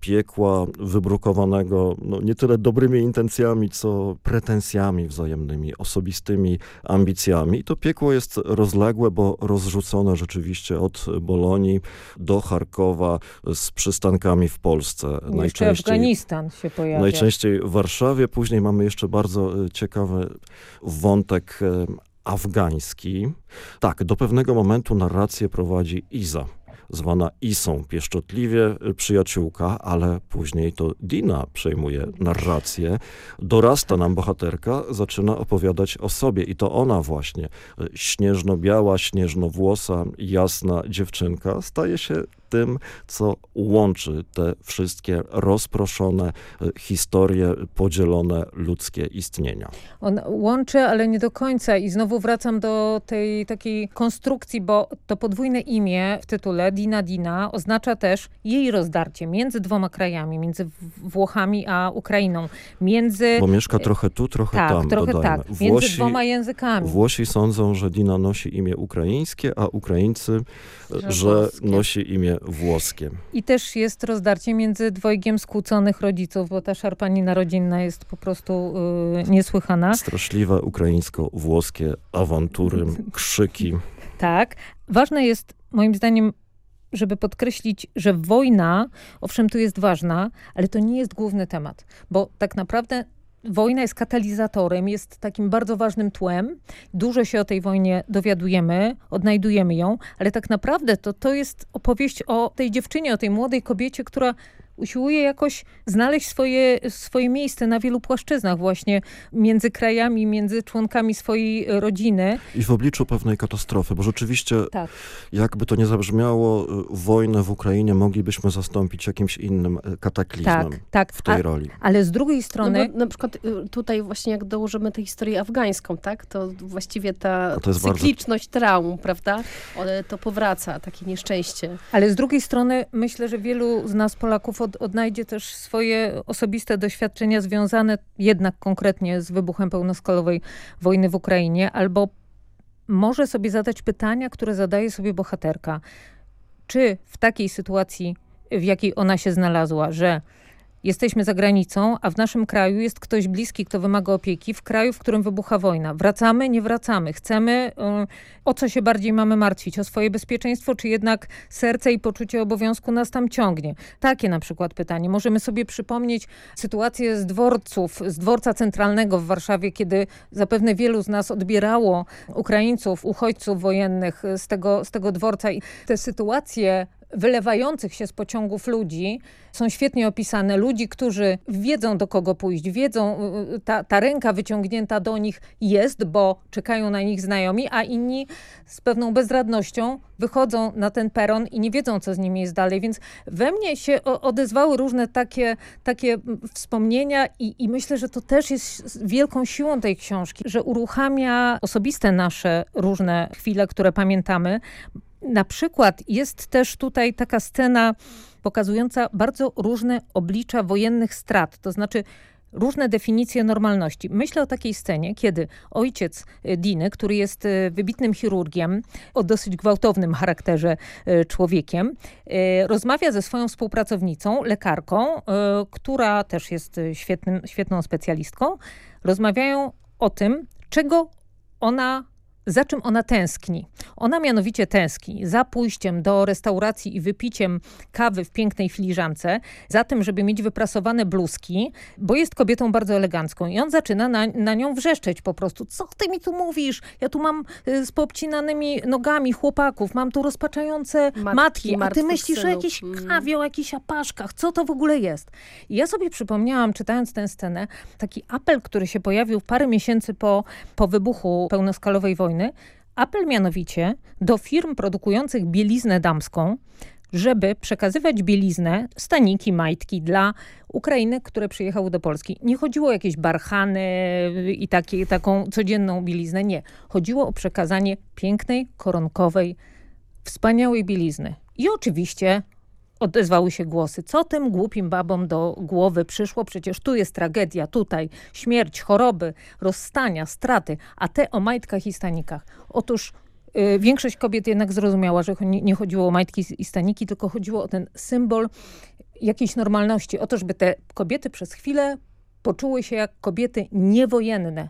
[SPEAKER 5] Piekła wybrukowanego no, nie tyle dobrymi intencjami, co pretensjami wzajemnymi, osobistymi ambicjami. I to piekło jest rozległe, bo rozrzucone rzeczywiście od Bolonii do Charkowa z przystankami w Polsce.
[SPEAKER 4] Jeszcze najczęściej, Afganistan się pojawia.
[SPEAKER 5] Najczęściej w Warszawie. Później mamy jeszcze bardzo e, ciekawy wątek e, afgański. Tak, do pewnego momentu narrację prowadzi Iza zwana Isą, pieszczotliwie y, przyjaciółka, ale później to Dina przejmuje narrację. Dorasta nam bohaterka, zaczyna opowiadać o sobie i to ona właśnie, y, śnieżno-biała, śnieżno-włosa, jasna dziewczynka, staje się tym, co łączy te wszystkie rozproszone e, historie, podzielone ludzkie istnienia.
[SPEAKER 4] On łączy, ale nie do końca i znowu wracam do tej takiej konstrukcji, bo to podwójne imię w tytule Dina Dina oznacza też jej rozdarcie między dwoma krajami, między Włochami a Ukrainą, między...
[SPEAKER 5] Bo mieszka trochę tu, trochę
[SPEAKER 4] tak,
[SPEAKER 5] tam,
[SPEAKER 4] trochę
[SPEAKER 5] dodajmy.
[SPEAKER 4] tak, między Włosi, dwoma językami.
[SPEAKER 5] Włosi sądzą, że Dina nosi imię ukraińskie, a Ukraińcy, że, że nosi imię włoskie.
[SPEAKER 4] I też jest rozdarcie między dwojgiem skłóconych rodziców, bo ta szarpanina rodzinna jest po prostu yy, niesłychana.
[SPEAKER 5] Straszliwe ukraińsko-włoskie awantury, krzyki.
[SPEAKER 4] Tak. Ważne jest moim zdaniem żeby podkreślić, że wojna, owszem, tu jest ważna, ale to nie jest główny temat, bo tak naprawdę wojna jest katalizatorem, jest takim bardzo ważnym tłem. Dużo się o tej wojnie dowiadujemy, odnajdujemy ją, ale tak naprawdę to, to jest opowieść o tej dziewczynie, o tej młodej kobiecie, która usiłuje jakoś znaleźć swoje, swoje miejsce na wielu płaszczyznach właśnie między krajami, między członkami swojej rodziny.
[SPEAKER 5] I w obliczu pewnej katastrofy, bo rzeczywiście, tak. jakby to nie zabrzmiało, wojnę w Ukrainie moglibyśmy zastąpić jakimś innym e, kataklizmem tak, tak. w tej A, roli.
[SPEAKER 4] Ale z drugiej strony...
[SPEAKER 2] No na przykład y, tutaj właśnie jak dołożymy tę historię afgańską, tak, to właściwie ta cykliczność bardzo... traum, prawda, to powraca, takie nieszczęście.
[SPEAKER 4] Ale z drugiej strony myślę, że wielu z nas Polaków od, odnajdzie też swoje osobiste doświadczenia związane jednak konkretnie z wybuchem pełnoskalowej wojny w Ukrainie, albo może sobie zadać pytania, które zadaje sobie bohaterka. Czy w takiej sytuacji, w jakiej ona się znalazła, że Jesteśmy za granicą, a w naszym kraju jest ktoś bliski, kto wymaga opieki, w kraju, w którym wybucha wojna. Wracamy, nie wracamy. Chcemy, y, o co się bardziej mamy martwić? O swoje bezpieczeństwo, czy jednak serce i poczucie obowiązku nas tam ciągnie? Takie na przykład pytanie. Możemy sobie przypomnieć sytuację z dworców, z dworca centralnego w Warszawie, kiedy zapewne wielu z nas odbierało Ukraińców, uchodźców wojennych z tego, z tego dworca i te sytuacje wylewających się z pociągów ludzi są świetnie opisane. Ludzi, którzy wiedzą do kogo pójść, wiedzą, y, y, ta, ta ręka wyciągnięta do nich jest, bo czekają na nich znajomi, a inni z pewną bezradnością wychodzą na ten peron i nie wiedzą, co z nimi jest dalej. Więc we mnie się odezwały różne takie, takie wspomnienia i, i myślę, że to też jest wielką siłą tej książki, że uruchamia osobiste nasze różne chwile, które pamiętamy, na przykład jest też tutaj taka scena pokazująca bardzo różne oblicza wojennych strat, to znaczy różne definicje normalności. Myślę o takiej scenie, kiedy ojciec e, Diny, który jest e, wybitnym chirurgiem, o dosyć gwałtownym charakterze e, człowiekiem, rozmawia ze swoją współpracownicą, lekarką, która też jest świetnym, świetną specjalistką. Rozmawiają o tym, czego ona za czym ona tęskni. Ona mianowicie tęskni za pójściem do restauracji i wypiciem kawy w pięknej filiżance, za tym, żeby mieć wyprasowane bluzki, bo jest kobietą bardzo elegancką. I on zaczyna na, na nią wrzeszczeć po prostu. Co ty mi tu mówisz? Ja tu mam y, z poobcinanymi nogami chłopaków, mam tu rozpaczające matki, matki a ty myślisz synów. o jakiejś kawie, o jakichś apaszkach. Co to w ogóle jest? I ja sobie przypomniałam, czytając tę scenę, taki apel, który się pojawił parę miesięcy po, po wybuchu pełnoskalowej wojny, apel mianowicie do firm produkujących bieliznę damską, żeby przekazywać bieliznę, staniki, majtki dla Ukrainek, które przyjechały do Polski. Nie chodziło o jakieś barchany i takie, taką codzienną bieliznę, nie. Chodziło o przekazanie pięknej, koronkowej, wspaniałej bielizny. I oczywiście odezwały się głosy. Co tym głupim babom do głowy przyszło? Przecież tu jest tragedia, tutaj śmierć, choroby, rozstania, straty, a te o majtkach i stanikach. Otóż y, większość kobiet jednak zrozumiała, że nie, chodziło o majtki i staniki, tylko chodziło o ten symbol jakiejś normalności. O to, żeby te kobiety przez chwilę poczuły się jak kobiety niewojenne,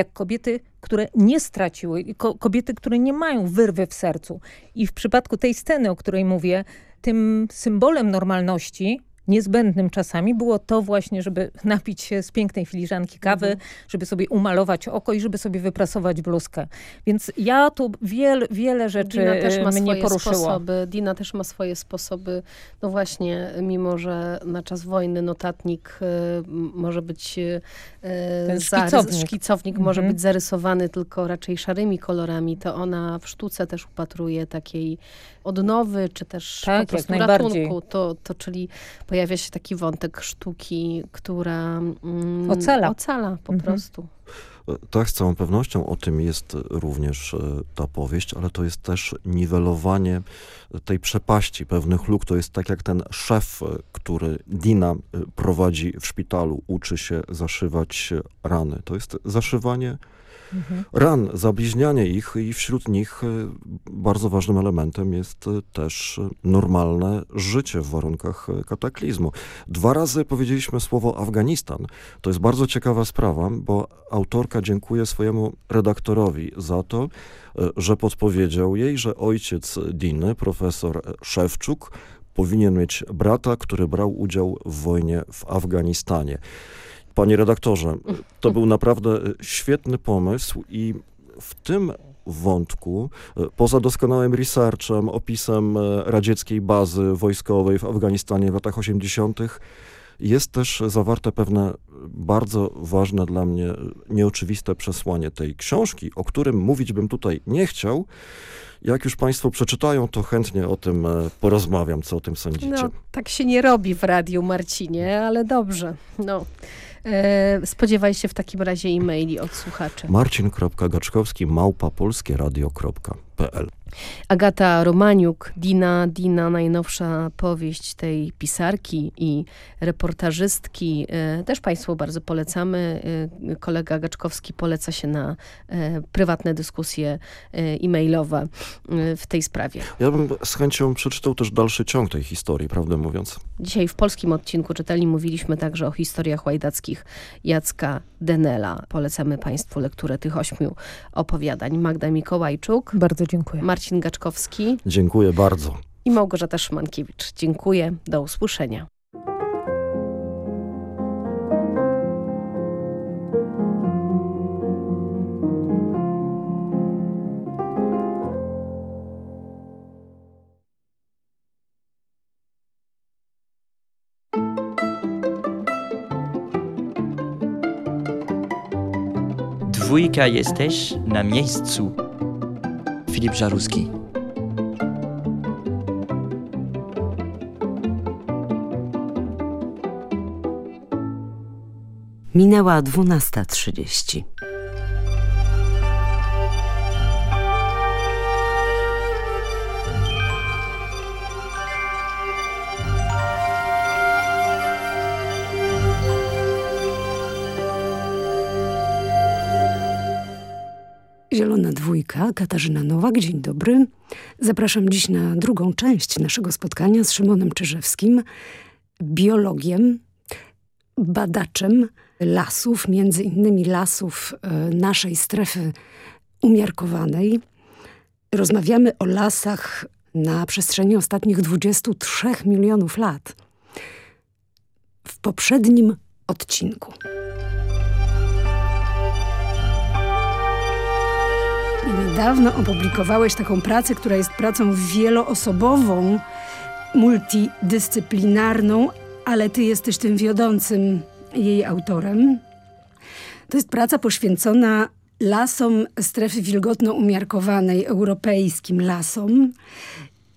[SPEAKER 4] jak kobiety, które nie straciły, kobiety, które nie mają wyrwy w sercu. I w przypadku tej sceny, o której mówię, tym symbolem normalności niezbędnym czasami było to właśnie, żeby napić się z pięknej filiżanki kawy, mhm. żeby sobie umalować oko i żeby sobie wyprasować bluzkę. Więc ja tu wiel, wiele rzeczy Dina też ma mnie swoje poruszyło.
[SPEAKER 2] Sposoby. Dina też ma swoje sposoby. No właśnie, mimo że na czas wojny notatnik y, może być y,
[SPEAKER 4] szkicownik,
[SPEAKER 2] szkicownik mhm. może być zarysowany tylko raczej szarymi kolorami, to ona w sztuce też upatruje takiej odnowy, czy też tak, po prostu ratunku. To, to czyli pojawia się taki wątek sztuki, która
[SPEAKER 4] mm, ocala.
[SPEAKER 2] ocala po mhm. prostu.
[SPEAKER 5] Tak, z całą pewnością o tym jest również e, ta powieść, ale to jest też niwelowanie tej przepaści, pewnych luk. To jest tak jak ten szef, e, który Dina e, prowadzi w szpitalu, uczy się zaszywać rany. To jest zaszywanie ran, zabliźnianie ich i wśród nich e, bardzo ważnym elementem jest e, też normalne życie w warunkach e, kataklizmu. Dwa razy powiedzieliśmy słowo Afganistan. To jest bardzo ciekawa sprawa, bo autorka dziękuję swojemu redaktorowi za to, że podpowiedział jej, że ojciec Diny, profesor Szewczuk, powinien mieć brata, który brał udział w wojnie w Afganistanie. Panie redaktorze, to był naprawdę świetny pomysł i w tym wątku. Poza doskonałym researchem, opisem radzieckiej bazy wojskowej w Afganistanie w latach 80., jest też zawarte pewne bardzo ważne dla mnie, nieoczywiste przesłanie tej książki, o którym mówić bym tutaj nie chciał. Jak już Państwo przeczytają, to chętnie o tym e, porozmawiam, co o tym sądzicie. No,
[SPEAKER 2] tak się nie robi w radiu, Marcinie, ale dobrze. No. E, spodziewaj się w takim razie e-maili od słuchaczy.
[SPEAKER 5] Marcin.gaczkowski małpa polskieradio.pl
[SPEAKER 2] Agata Romaniuk, Dina, Dina, najnowsza powieść tej pisarki i reportażystki. E, też Państwu bardzo polecamy. E, kolega Gaczkowski poleca się na e, prywatne dyskusje e-mailowe w tej sprawie.
[SPEAKER 5] Ja bym z chęcią przeczytał też dalszy ciąg tej historii, prawdę mówiąc.
[SPEAKER 2] Dzisiaj w polskim odcinku czytali mówiliśmy także o historiach łajdackich Jacka Denela. Polecamy Państwu lekturę tych ośmiu opowiadań. Magda Mikołajczuk.
[SPEAKER 4] Bardzo dziękuję.
[SPEAKER 2] Marcin Gaczkowski.
[SPEAKER 5] Dziękuję bardzo.
[SPEAKER 2] I Małgorzata Szymankiewicz. Dziękuję. Do usłyszenia.
[SPEAKER 1] Dwójka jesteś na miejscu.
[SPEAKER 3] Minęła dwunasta trzydzieści. Katarzyna Nowak, dzień dobry. Zapraszam dziś na drugą część naszego spotkania z Szymonem Czyżewskim, biologiem, badaczem lasów, między innymi lasów e, naszej strefy umiarkowanej. Rozmawiamy o lasach na przestrzeni ostatnich 23 milionów lat. W poprzednim odcinku. Niedawno opublikowałeś taką pracę, która jest pracą wieloosobową, multidyscyplinarną, ale ty jesteś tym wiodącym jej autorem. To jest praca poświęcona lasom strefy wilgotno umiarkowanej, europejskim lasom.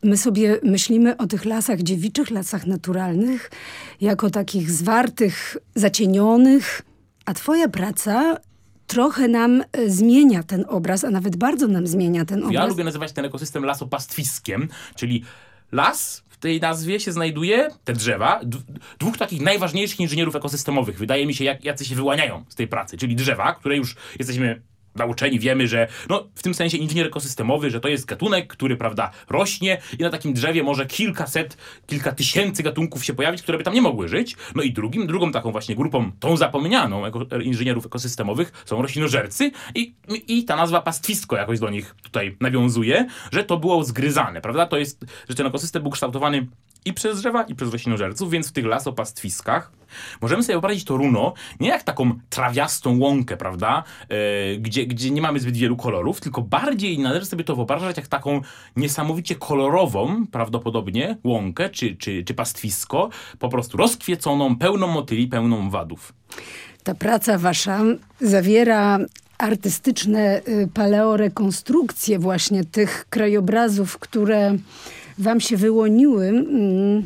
[SPEAKER 3] My sobie myślimy o tych lasach dziewiczych, lasach naturalnych, jako takich zwartych, zacienionych, a twoja praca trochę nam e, zmienia ten obraz, a nawet bardzo nam zmienia ten obraz.
[SPEAKER 6] Ja lubię nazywać ten ekosystem lasopastwiskiem, czyli las w tej nazwie się znajduje, te drzewa, dwóch takich najważniejszych inżynierów ekosystemowych. Wydaje mi się, jak, jacy się wyłaniają z tej pracy, czyli drzewa, które już jesteśmy nauczeni, wiemy, że no, w tym sensie inżynier ekosystemowy, że to jest gatunek, który, prawda, rośnie i na takim drzewie może kilkaset, kilka tysięcy gatunków się pojawić, które by tam nie mogły żyć. No i drugim, drugą taką właśnie grupą, tą zapomnianą eko, inżynierów ekosystemowych są roślinożercy i, i ta nazwa pastwisko jakoś do nich tutaj nawiązuje, że to było zgryzane, prawda? To jest, że ten ekosystem był kształtowany i przez drzewa, i przez roślinożerców, więc w tych lasopastwiskach możemy sobie wyobrazić to runo nie jak taką trawiastą łąkę, prawda, e, gdzie, gdzie nie mamy zbyt wielu kolorów, tylko bardziej należy sobie to wyobrażać jak taką niesamowicie kolorową, prawdopodobnie, łąkę czy, czy, czy pastwisko, po prostu rozkwieconą, pełną motyli, pełną wadów.
[SPEAKER 3] Ta praca wasza zawiera artystyczne y, paleorekonstrukcje właśnie tych krajobrazów, które wam się wyłoniły mm,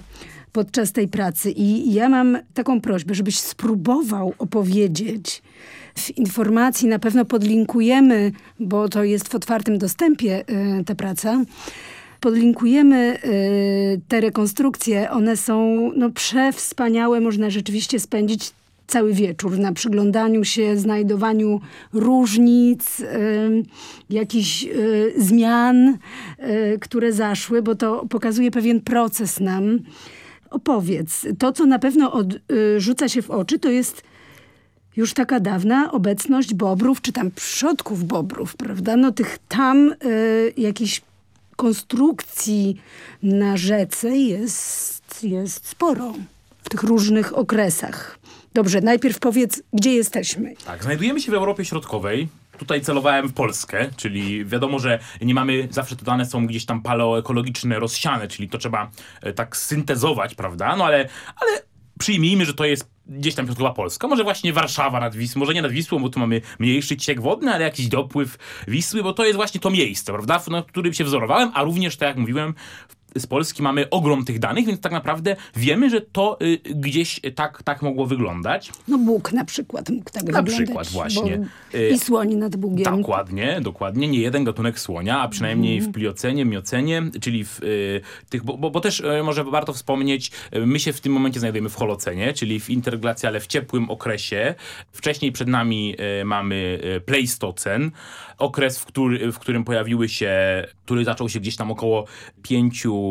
[SPEAKER 3] podczas tej pracy. I ja mam taką prośbę, żebyś spróbował opowiedzieć w informacji, na pewno podlinkujemy, bo to jest w otwartym dostępie y, ta praca, podlinkujemy y, te rekonstrukcje. One są no, przewspaniałe, można rzeczywiście spędzić cały wieczór na przyglądaniu się, znajdowaniu różnic, jakichś y, zmian, y, które zaszły, bo to pokazuje pewien proces nam. Opowiedz. To, co na pewno od, y, rzuca się w oczy, to jest już taka dawna obecność bobrów, czy tam przodków bobrów, prawda? No tych tam y, jakichś konstrukcji na rzece jest, jest sporo w tych różnych okresach. Dobrze, najpierw powiedz, gdzie jesteśmy.
[SPEAKER 6] Tak, znajdujemy się w Europie Środkowej, tutaj celowałem w Polskę, czyli wiadomo, że nie mamy, zawsze te dane są gdzieś tam paleoekologiczne, rozsiane, czyli to trzeba e, tak syntezować, prawda? No ale, ale przyjmijmy, że to jest gdzieś tam środkowa Polska, może właśnie Warszawa nad Wisłą, może nie nad Wisłą, bo tu mamy mniejszy ciek wodny, ale jakiś dopływ Wisły, bo to jest właśnie to miejsce, prawda, na którym się wzorowałem, a również, tak jak mówiłem, z Polski mamy ogrom tych danych, więc tak naprawdę wiemy, że to y, gdzieś tak, tak mogło wyglądać.
[SPEAKER 3] No Bóg na przykład mógł tak
[SPEAKER 6] Na
[SPEAKER 3] wyglądać.
[SPEAKER 6] przykład właśnie. Y,
[SPEAKER 3] I słoni nad Bugiem.
[SPEAKER 6] Dokładnie, dokładnie. Nie jeden gatunek słonia, a przynajmniej w pliocenie, miocenie, czyli w y, tych, bo, bo, bo też y, może warto wspomnieć, y, my się w tym momencie znajdujemy w holocenie, czyli w interglacji, ale w ciepłym okresie. Wcześniej przed nami y, mamy pleistocen, okres, w, który, w którym pojawiły się, który zaczął się gdzieś tam około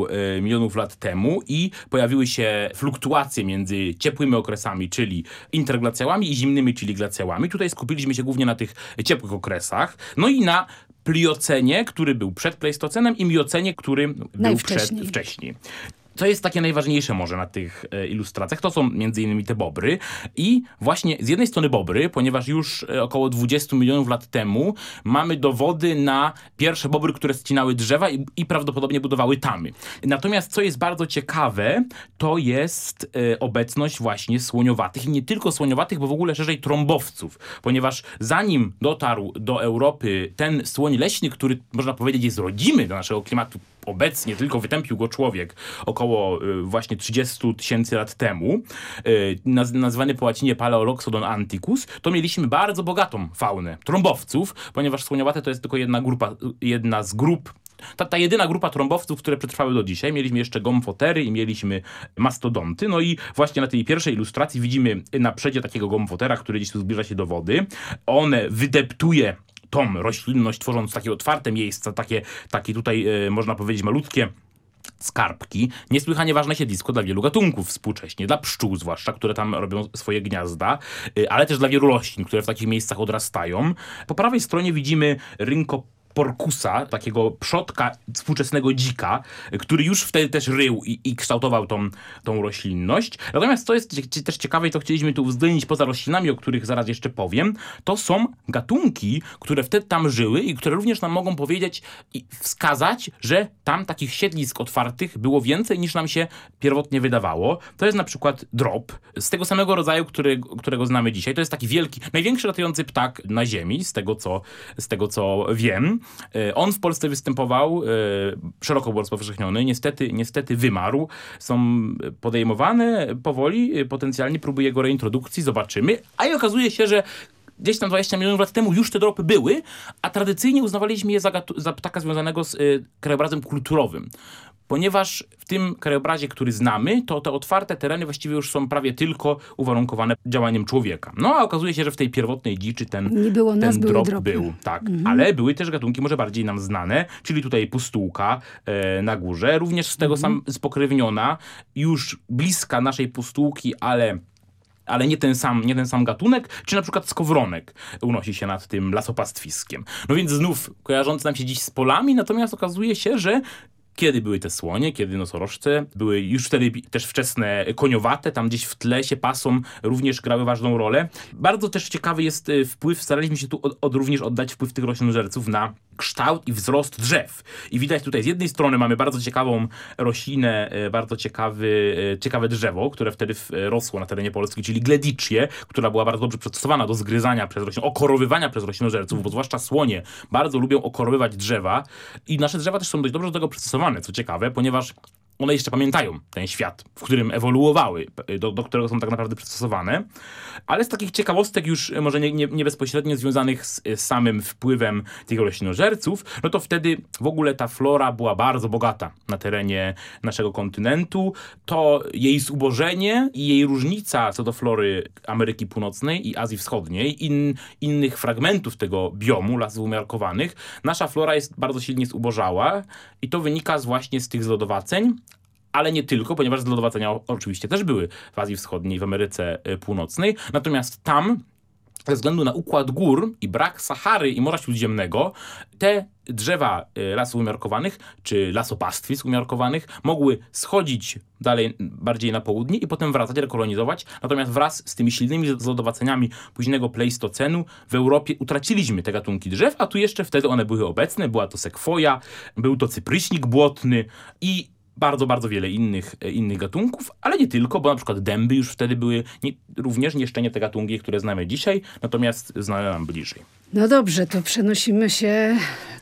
[SPEAKER 6] 5 y, milionów lat temu i pojawiły się fluktuacje między ciepłymi okresami, czyli interglacjałami i zimnymi, czyli glacjałami. Tutaj skupiliśmy się głównie na tych ciepłych okresach. No i na pliocenie, który był przed pleistocenem i miocenie, który był przed wcześniej. Co jest takie najważniejsze może na tych e, ilustracjach, to są między innymi te bobry i właśnie z jednej strony bobry, ponieważ już e, około 20 milionów lat temu mamy dowody na pierwsze bobry, które ścinały drzewa i, i prawdopodobnie budowały tamy. Natomiast co jest bardzo ciekawe, to jest e, obecność właśnie słoniowatych i nie tylko słoniowatych, bo w ogóle szerzej trąbowców, ponieważ zanim dotarł do Europy ten słoń leśny, który można powiedzieć jest rodzimy do naszego klimatu obecnie, tylko wytępił go człowiek około y, właśnie 30 tysięcy lat temu, y, naz nazwany po łacinie Paleoloxodon anticus, to mieliśmy bardzo bogatą faunę trąbowców, ponieważ słoniowate to jest tylko jedna grupa, jedna z grup ta, ta jedyna grupa trąbowców, które przetrwały do dzisiaj. Mieliśmy jeszcze gomfotery i mieliśmy mastodonty. No i właśnie na tej pierwszej ilustracji widzimy na przedzie takiego gomfotera, który gdzieś tu zbliża się do wody. On wydeptuje tą roślinność, tworząc takie otwarte miejsca, takie, takie tutaj e, można powiedzieć malutkie skarbki. Niesłychanie ważne siedlisko dla wielu gatunków współcześnie, dla pszczół zwłaszcza, które tam robią swoje gniazda, y, ale też dla wielu roślin, które w takich miejscach odrastają. Po prawej stronie widzimy rynko porkusa, takiego przodka współczesnego dzika, który już wtedy też rył i, i kształtował tą, tą roślinność. Natomiast co jest też ciekawe i to chcieliśmy tu uwzględnić poza roślinami, o których zaraz jeszcze powiem, to są gatunki, które wtedy tam żyły i które również nam mogą powiedzieć i wskazać, że tam takich siedlisk otwartych było więcej niż nam się pierwotnie wydawało. To jest na przykład drop z tego samego rodzaju, który, którego znamy dzisiaj. To jest taki wielki, największy latający ptak na ziemi, z tego co, z tego co wiem. E, On w Polsce występował, e, szeroko był rozpowszechniony, niestety, niestety wymarł. Są podejmowane powoli, e, potencjalnie próby jego reintrodukcji, zobaczymy. A i okazuje się, że gdzieś tam 20 milionów lat temu już te dropy były, a tradycyjnie uznawaliśmy je za, za ptaka związanego z krajobrazem kulturowym. Ponieważ w tym krajobrazie, który znamy, to te otwarte tereny właściwie już są prawie tylko uwarunkowane działaniem człowieka. No a okazuje się, że w tej pierwotnej dziczy ten,
[SPEAKER 3] Nie było nas,
[SPEAKER 6] ten
[SPEAKER 3] były
[SPEAKER 6] drop
[SPEAKER 3] dropy.
[SPEAKER 6] był. Tak, ale były też gatunki może bardziej nam znane, czyli tutaj pustułka e, na górze, również z tego sam spokrewniona, już bliska naszej pustułki, ale ale nie ten, sam, nie ten sam gatunek, czy na przykład skowronek unosi się nad tym lasopastwiskiem. No więc znów kojarzący nam się dziś z polami, natomiast okazuje się, że kiedy były te słonie, kiedy nosorożce, były już wtedy też wczesne koniowate, tam gdzieś w tle się pasą również grały ważną rolę. Bardzo też ciekawy jest y, wpływ, staraliśmy się tu od, od również oddać wpływ tych roślinożerców na kształt i wzrost drzew. I widać tutaj z jednej strony mamy bardzo ciekawą roślinę, e, bardzo ciekawy, e, ciekawe drzewo, które wtedy rosło na terenie Polski, czyli gledicie, która była bardzo dobrze przystosowana do zgryzania przez roślin, okorowywania przez roślinożerców, bo zwłaszcza słonie bardzo lubią okorowywać drzewa i nasze drzewa też są dość dobrze do tego przystosowane, co ciekawe, ponieważ one jeszcze pamiętają ten świat, w którym ewoluowały, do, do którego są tak naprawdę przystosowane. Ale z takich ciekawostek już e, może nie, nie, nie bezpośrednio związanych z, z samym wpływem tych roślinożerców, no to wtedy w ogóle ta flora była bardzo bogata na terenie naszego kontynentu. To jej zubożenie i jej różnica co do flory Ameryki Północnej i Azji Wschodniej, in, innych fragmentów tego biomu, lasów umiarkowanych, nasza flora jest bardzo silnie zubożała i to wynika z właśnie z tych zlodowaceń, ale nie tylko, ponieważ zlodowacenia oczywiście też były w Azji Wschodniej, w Ameryce y, Północnej. Natomiast tam ze względu na układ gór i brak Sahary i Morza Śródziemnego, te drzewa y, lasów umiarkowanych, czy lasopastwisk umiarkowanych, mogły schodzić dalej, bardziej na południe i potem wracać, rekolonizować. Natomiast wraz z tymi silnymi zlodowaceniami późnego pleistocenu w Europie utraciliśmy te gatunki drzew, a tu jeszcze wtedy one były obecne. Była to sekwoja, był to cypryśnik błotny i bardzo, bardzo wiele innych, e, innych gatunków, ale nie tylko, bo na przykład dęby już wtedy były nie, również nieszczenie te gatunki, które znamy dzisiaj, natomiast znane nam bliżej.
[SPEAKER 3] No dobrze, to przenosimy się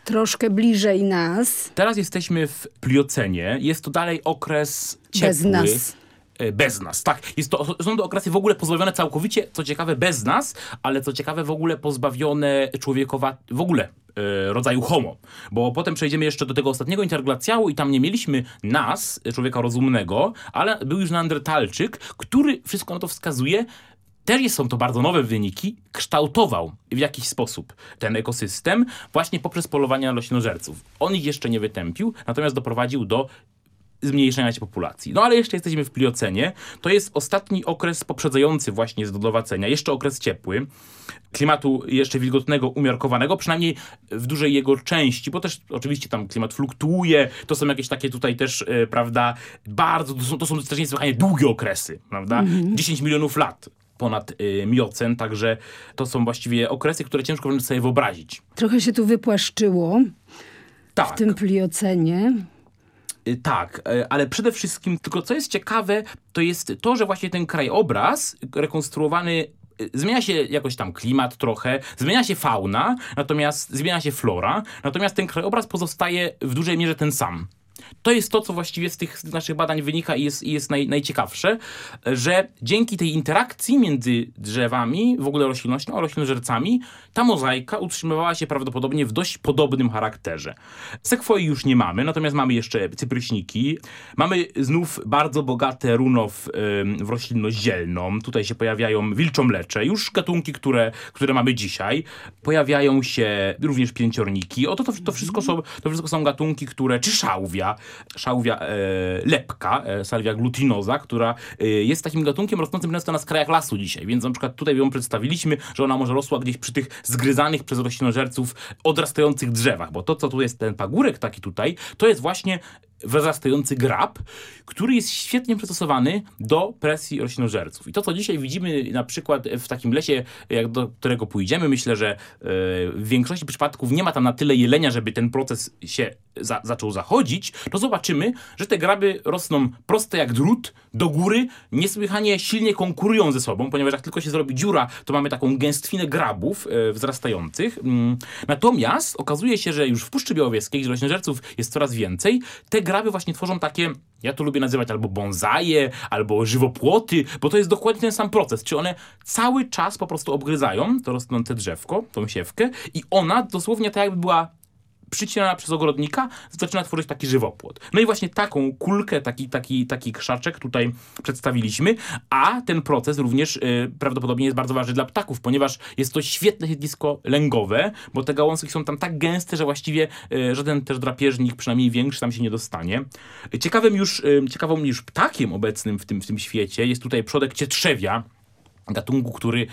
[SPEAKER 3] troszkę bliżej nas.
[SPEAKER 6] Teraz jesteśmy w Pliocenie. Jest to dalej okres ciepły.
[SPEAKER 3] Bez nas.
[SPEAKER 6] E, Bez nas, tak. Jest to, są to okresy w ogóle pozbawione całkowicie, co ciekawe, bez nas, ale co ciekawe, w ogóle pozbawione człowiekowa, w ogóle e, rodzaju homo. Bo potem przejdziemy jeszcze do tego ostatniego interglacjału i tam nie mieliśmy nas, człowieka rozumnego, ale był już neandertalczyk, który, wszystko na to wskazuje, też są to bardzo nowe wyniki, kształtował w jakiś sposób ten ekosystem właśnie poprzez polowanie na roślinożerców. On ich jeszcze nie wytępił, natomiast doprowadził do zmniejszenia się populacji. No ale jeszcze jesteśmy w Pliocenie. To jest ostatni okres poprzedzający właśnie zdodowacenia, jeszcze okres ciepły, klimatu jeszcze wilgotnego, umiarkowanego, przynajmniej w dużej jego części, bo też oczywiście tam klimat fluktuuje, to są jakieś takie tutaj też, e, prawda, bardzo, to są, to są też niesłychanie długie okresy, prawda, 10 milionów lat ponad y, miocen, także to są właściwie okresy, które ciężko sobie wyobrazić.
[SPEAKER 3] Trochę się tu wypłaszczyło
[SPEAKER 6] Tak.
[SPEAKER 3] w tym pliocenie.
[SPEAKER 6] Y, Tak, y, ale przede wszystkim, tylko co jest ciekawe, to jest to, że właśnie ten krajobraz rekonstruowany y, Zmienia się jakoś tam klimat trochę, zmienia się fauna, natomiast zmienia się flora, natomiast ten krajobraz pozostaje w dużej mierze ten sam. To jest to, co właściwie z tych naszych badań wynika i jest, i jest naj, najciekawsze, że dzięki tej interakcji między drzewami, w ogóle roślinnością, a roślinożercami, ta mozaika utrzymywała się prawdopodobnie w dość podobnym charakterze. Sekwoi już nie mamy, natomiast mamy jeszcze cypryśniki. Mamy znów bardzo bogate runo w, ym, w roślinność zielną. Tutaj się pojawiają wilczomlecze, już gatunki, które, które mamy dzisiaj. Pojawiają się również pięciorniki. Oto to, to, wszystko, są, to wszystko są gatunki, które, czy szałwia, szałwia e, lepka, e, salvia glutinosa, która e, jest takim gatunkiem rosnącym często na skrajach lasu dzisiaj, więc na przykład tutaj ją przedstawiliśmy, że ona może rosła gdzieś przy tych zgryzanych przez roślinożerców odrastających drzewach, bo to, co tu jest, ten pagórek taki tutaj, to jest właśnie wzrastający grab, który jest świetnie przystosowany do presji roślinożerców. I to, co dzisiaj widzimy na przykład w takim lesie, jak do którego pójdziemy, myślę, że e, w większości przypadków nie ma tam na tyle jelenia, żeby ten proces się za, zaczął zachodzić, to zobaczymy, że te graby rosną proste jak drut, do góry, niesłychanie silnie konkurują ze sobą, ponieważ jak tylko się zrobi dziura, to mamy taką gęstwinę grabów e, wzrastających. Mm. Natomiast okazuje się, że już w Puszczy Białowieskiej, gdzie roślinożerców jest coraz więcej, te graby właśnie tworzą takie, ja to lubię nazywać albo bonsaje, albo żywopłoty, bo to jest dokładnie ten sam proces. Czy one cały czas po prostu obgryzają to rosnące drzewko, tą siewkę i ona dosłownie tak jakby była przycinana przez ogrodnika, zaczyna tworzyć taki żywopłot. No i właśnie taką kulkę, taki, taki, taki krzaczek tutaj przedstawiliśmy, a ten proces również y, prawdopodobnie jest bardzo ważny dla ptaków, ponieważ jest to świetne siedlisko lęgowe, bo te gałązki są tam tak gęste, że właściwie y, żaden też drapieżnik, przynajmniej większy, tam się nie dostanie. Ciekawym już, y, ciekawą już ptakiem obecnym w tym, w tym świecie jest tutaj przodek cietrzewia, gatunku, który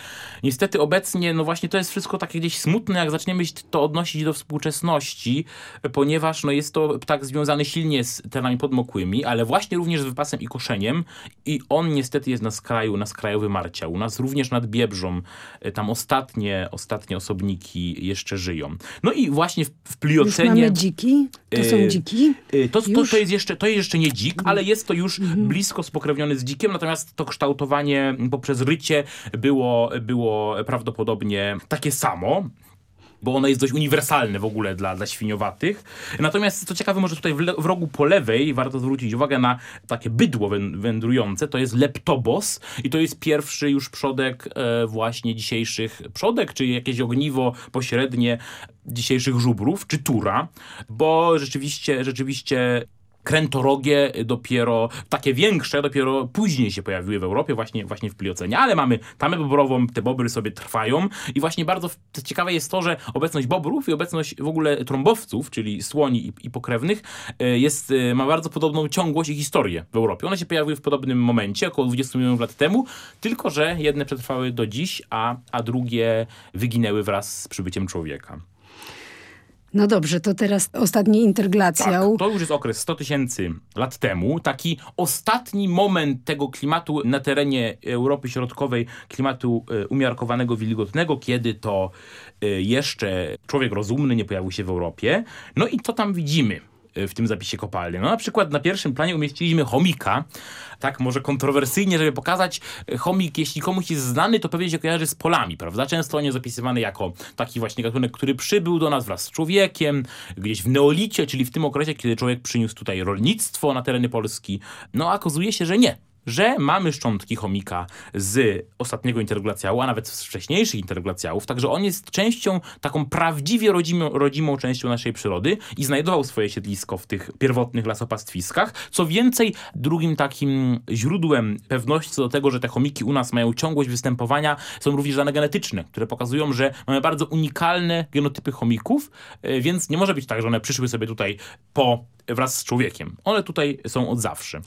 [SPEAKER 6] niestety obecnie, no właśnie to jest wszystko takie gdzieś smutne, jak zaczniemy to odnosić do współczesności, ponieważ no jest to ptak związany silnie z terenami podmokłymi, ale właśnie również z wypasem i koszeniem i on niestety jest na skraju, na skraju wymarcia. U nas również nad Biebrzą, e, tam ostatnie, ostatnie osobniki jeszcze żyją. No i właśnie w, w
[SPEAKER 3] Już
[SPEAKER 6] Pliocenie...
[SPEAKER 3] mamy dziki? To są
[SPEAKER 6] y,
[SPEAKER 3] dziki?
[SPEAKER 6] Y, To, to,
[SPEAKER 3] Już?
[SPEAKER 6] to, jest jeszcze, to jest jeszcze nie dzik, ale jest to już blisko spokrewniony z dzikiem, natomiast to kształtowanie poprzez rycie było, było prawdopodobnie takie samo bo ono jest dość uniwersalne w ogóle dla, dla świniowatych. Natomiast co ciekawe, może tutaj w, le- w rogu po lewej warto zwrócić uwagę na takie bydło wę- wędrujące, to jest leptobos i to jest pierwszy już przodek e, właśnie dzisiejszych przodek, czy jakieś ogniwo pośrednie dzisiejszych żubrów, czy tura, bo rzeczywiście, rzeczywiście krętorogie dopiero, takie większe, dopiero później się pojawiły w Europie, właśnie, właśnie w Pliocenie. Ale mamy tamę bobrową, te bobry sobie trwają i właśnie bardzo ciekawe jest to, że obecność bobrów i obecność w ogóle trąbowców, czyli słoni i, i pokrewnych, e, jest, e, ma bardzo podobną ciągłość i historię w Europie. One się pojawiły w podobnym momencie, około 20 milionów lat temu, tylko że jedne przetrwały do dziś, a, a drugie wyginęły wraz z przybyciem człowieka.
[SPEAKER 3] No dobrze, to teraz ostatni interglacjał.
[SPEAKER 6] Tak, to już jest okres 100 tysięcy lat temu. Taki ostatni moment tego klimatu na terenie Europy Środkowej, klimatu e, umiarkowanego, wilgotnego, kiedy to e, jeszcze człowiek rozumny nie pojawił się w Europie. No i co tam widzimy? E, w tym zapisie kopalnym. No na przykład na pierwszym planie umieściliśmy chomika, tak może kontrowersyjnie, żeby pokazać e, chomik, jeśli komuś jest znany, to pewnie się kojarzy z polami, prawda? Często on jest zapisywany jako taki właśnie gatunek, który przybył do nas wraz z człowiekiem, gdzieś w neolicie, czyli w tym okresie, kiedy człowiek przyniósł tutaj rolnictwo na tereny Polski. No a okazuje się, że nie że mamy szczątki chomika z ostatniego interglacjału, a nawet z wcześniejszych interglacjałów, także on jest częścią, taką prawdziwie rodzimą, rodzimą częścią naszej przyrody i znajdował swoje siedlisko w tych pierwotnych lasopastwiskach. Co więcej, drugim takim źródłem pewności co do tego, że te chomiki u nas mają ciągłość występowania, są również dane genetyczne, które pokazują, że mamy bardzo unikalne genotypy chomików, e, więc nie może być tak, że one przyszły sobie tutaj po wraz z człowiekiem. One tutaj są od zawsze.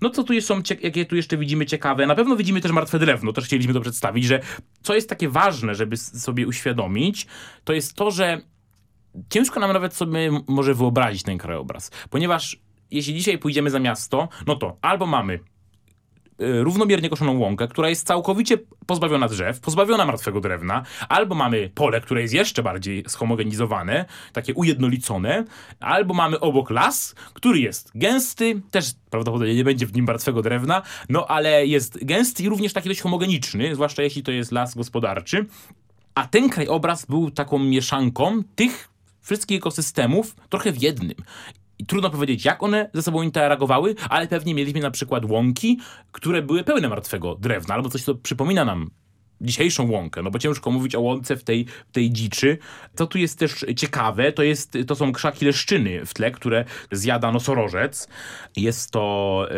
[SPEAKER 6] No co tu jest, są, jakie tu jeszcze widzimy ciekawe? Na pewno widzimy też martwe drewno, też chcieliśmy to przedstawić, że co jest takie ważne, żeby sobie uświadomić, to jest to, że ciężko nam nawet sobie może wyobrazić ten krajobraz, ponieważ jeśli dzisiaj pójdziemy za miasto, no to albo mamy równomiernie koszoną łąkę, która jest całkowicie pozbawiona drzew, pozbawiona martwego drewna, albo mamy pole, które jest jeszcze bardziej schomogenizowane, takie ujednolicone, albo mamy obok las, który jest gęsty, też prawdopodobnie nie będzie w nim martwego drewna, no ale jest gęsty i również taki dość homogeniczny, zwłaszcza jeśli to jest las gospodarczy. A ten krajobraz był taką mieszanką tych wszystkich ekosystemów trochę w jednym. I trudno powiedzieć, jak one ze sobą interagowały, ale pewnie mieliśmy na przykład łąki, które były pełne martwego drewna, albo coś, co przypomina nam dzisiejszą łąkę, no bo ciężko mówić o łące w tej, w tej dziczy. Co tu jest też ciekawe, to, jest, to są krzaki leszczyny w tle, które zjada nosorożec. Jest to e,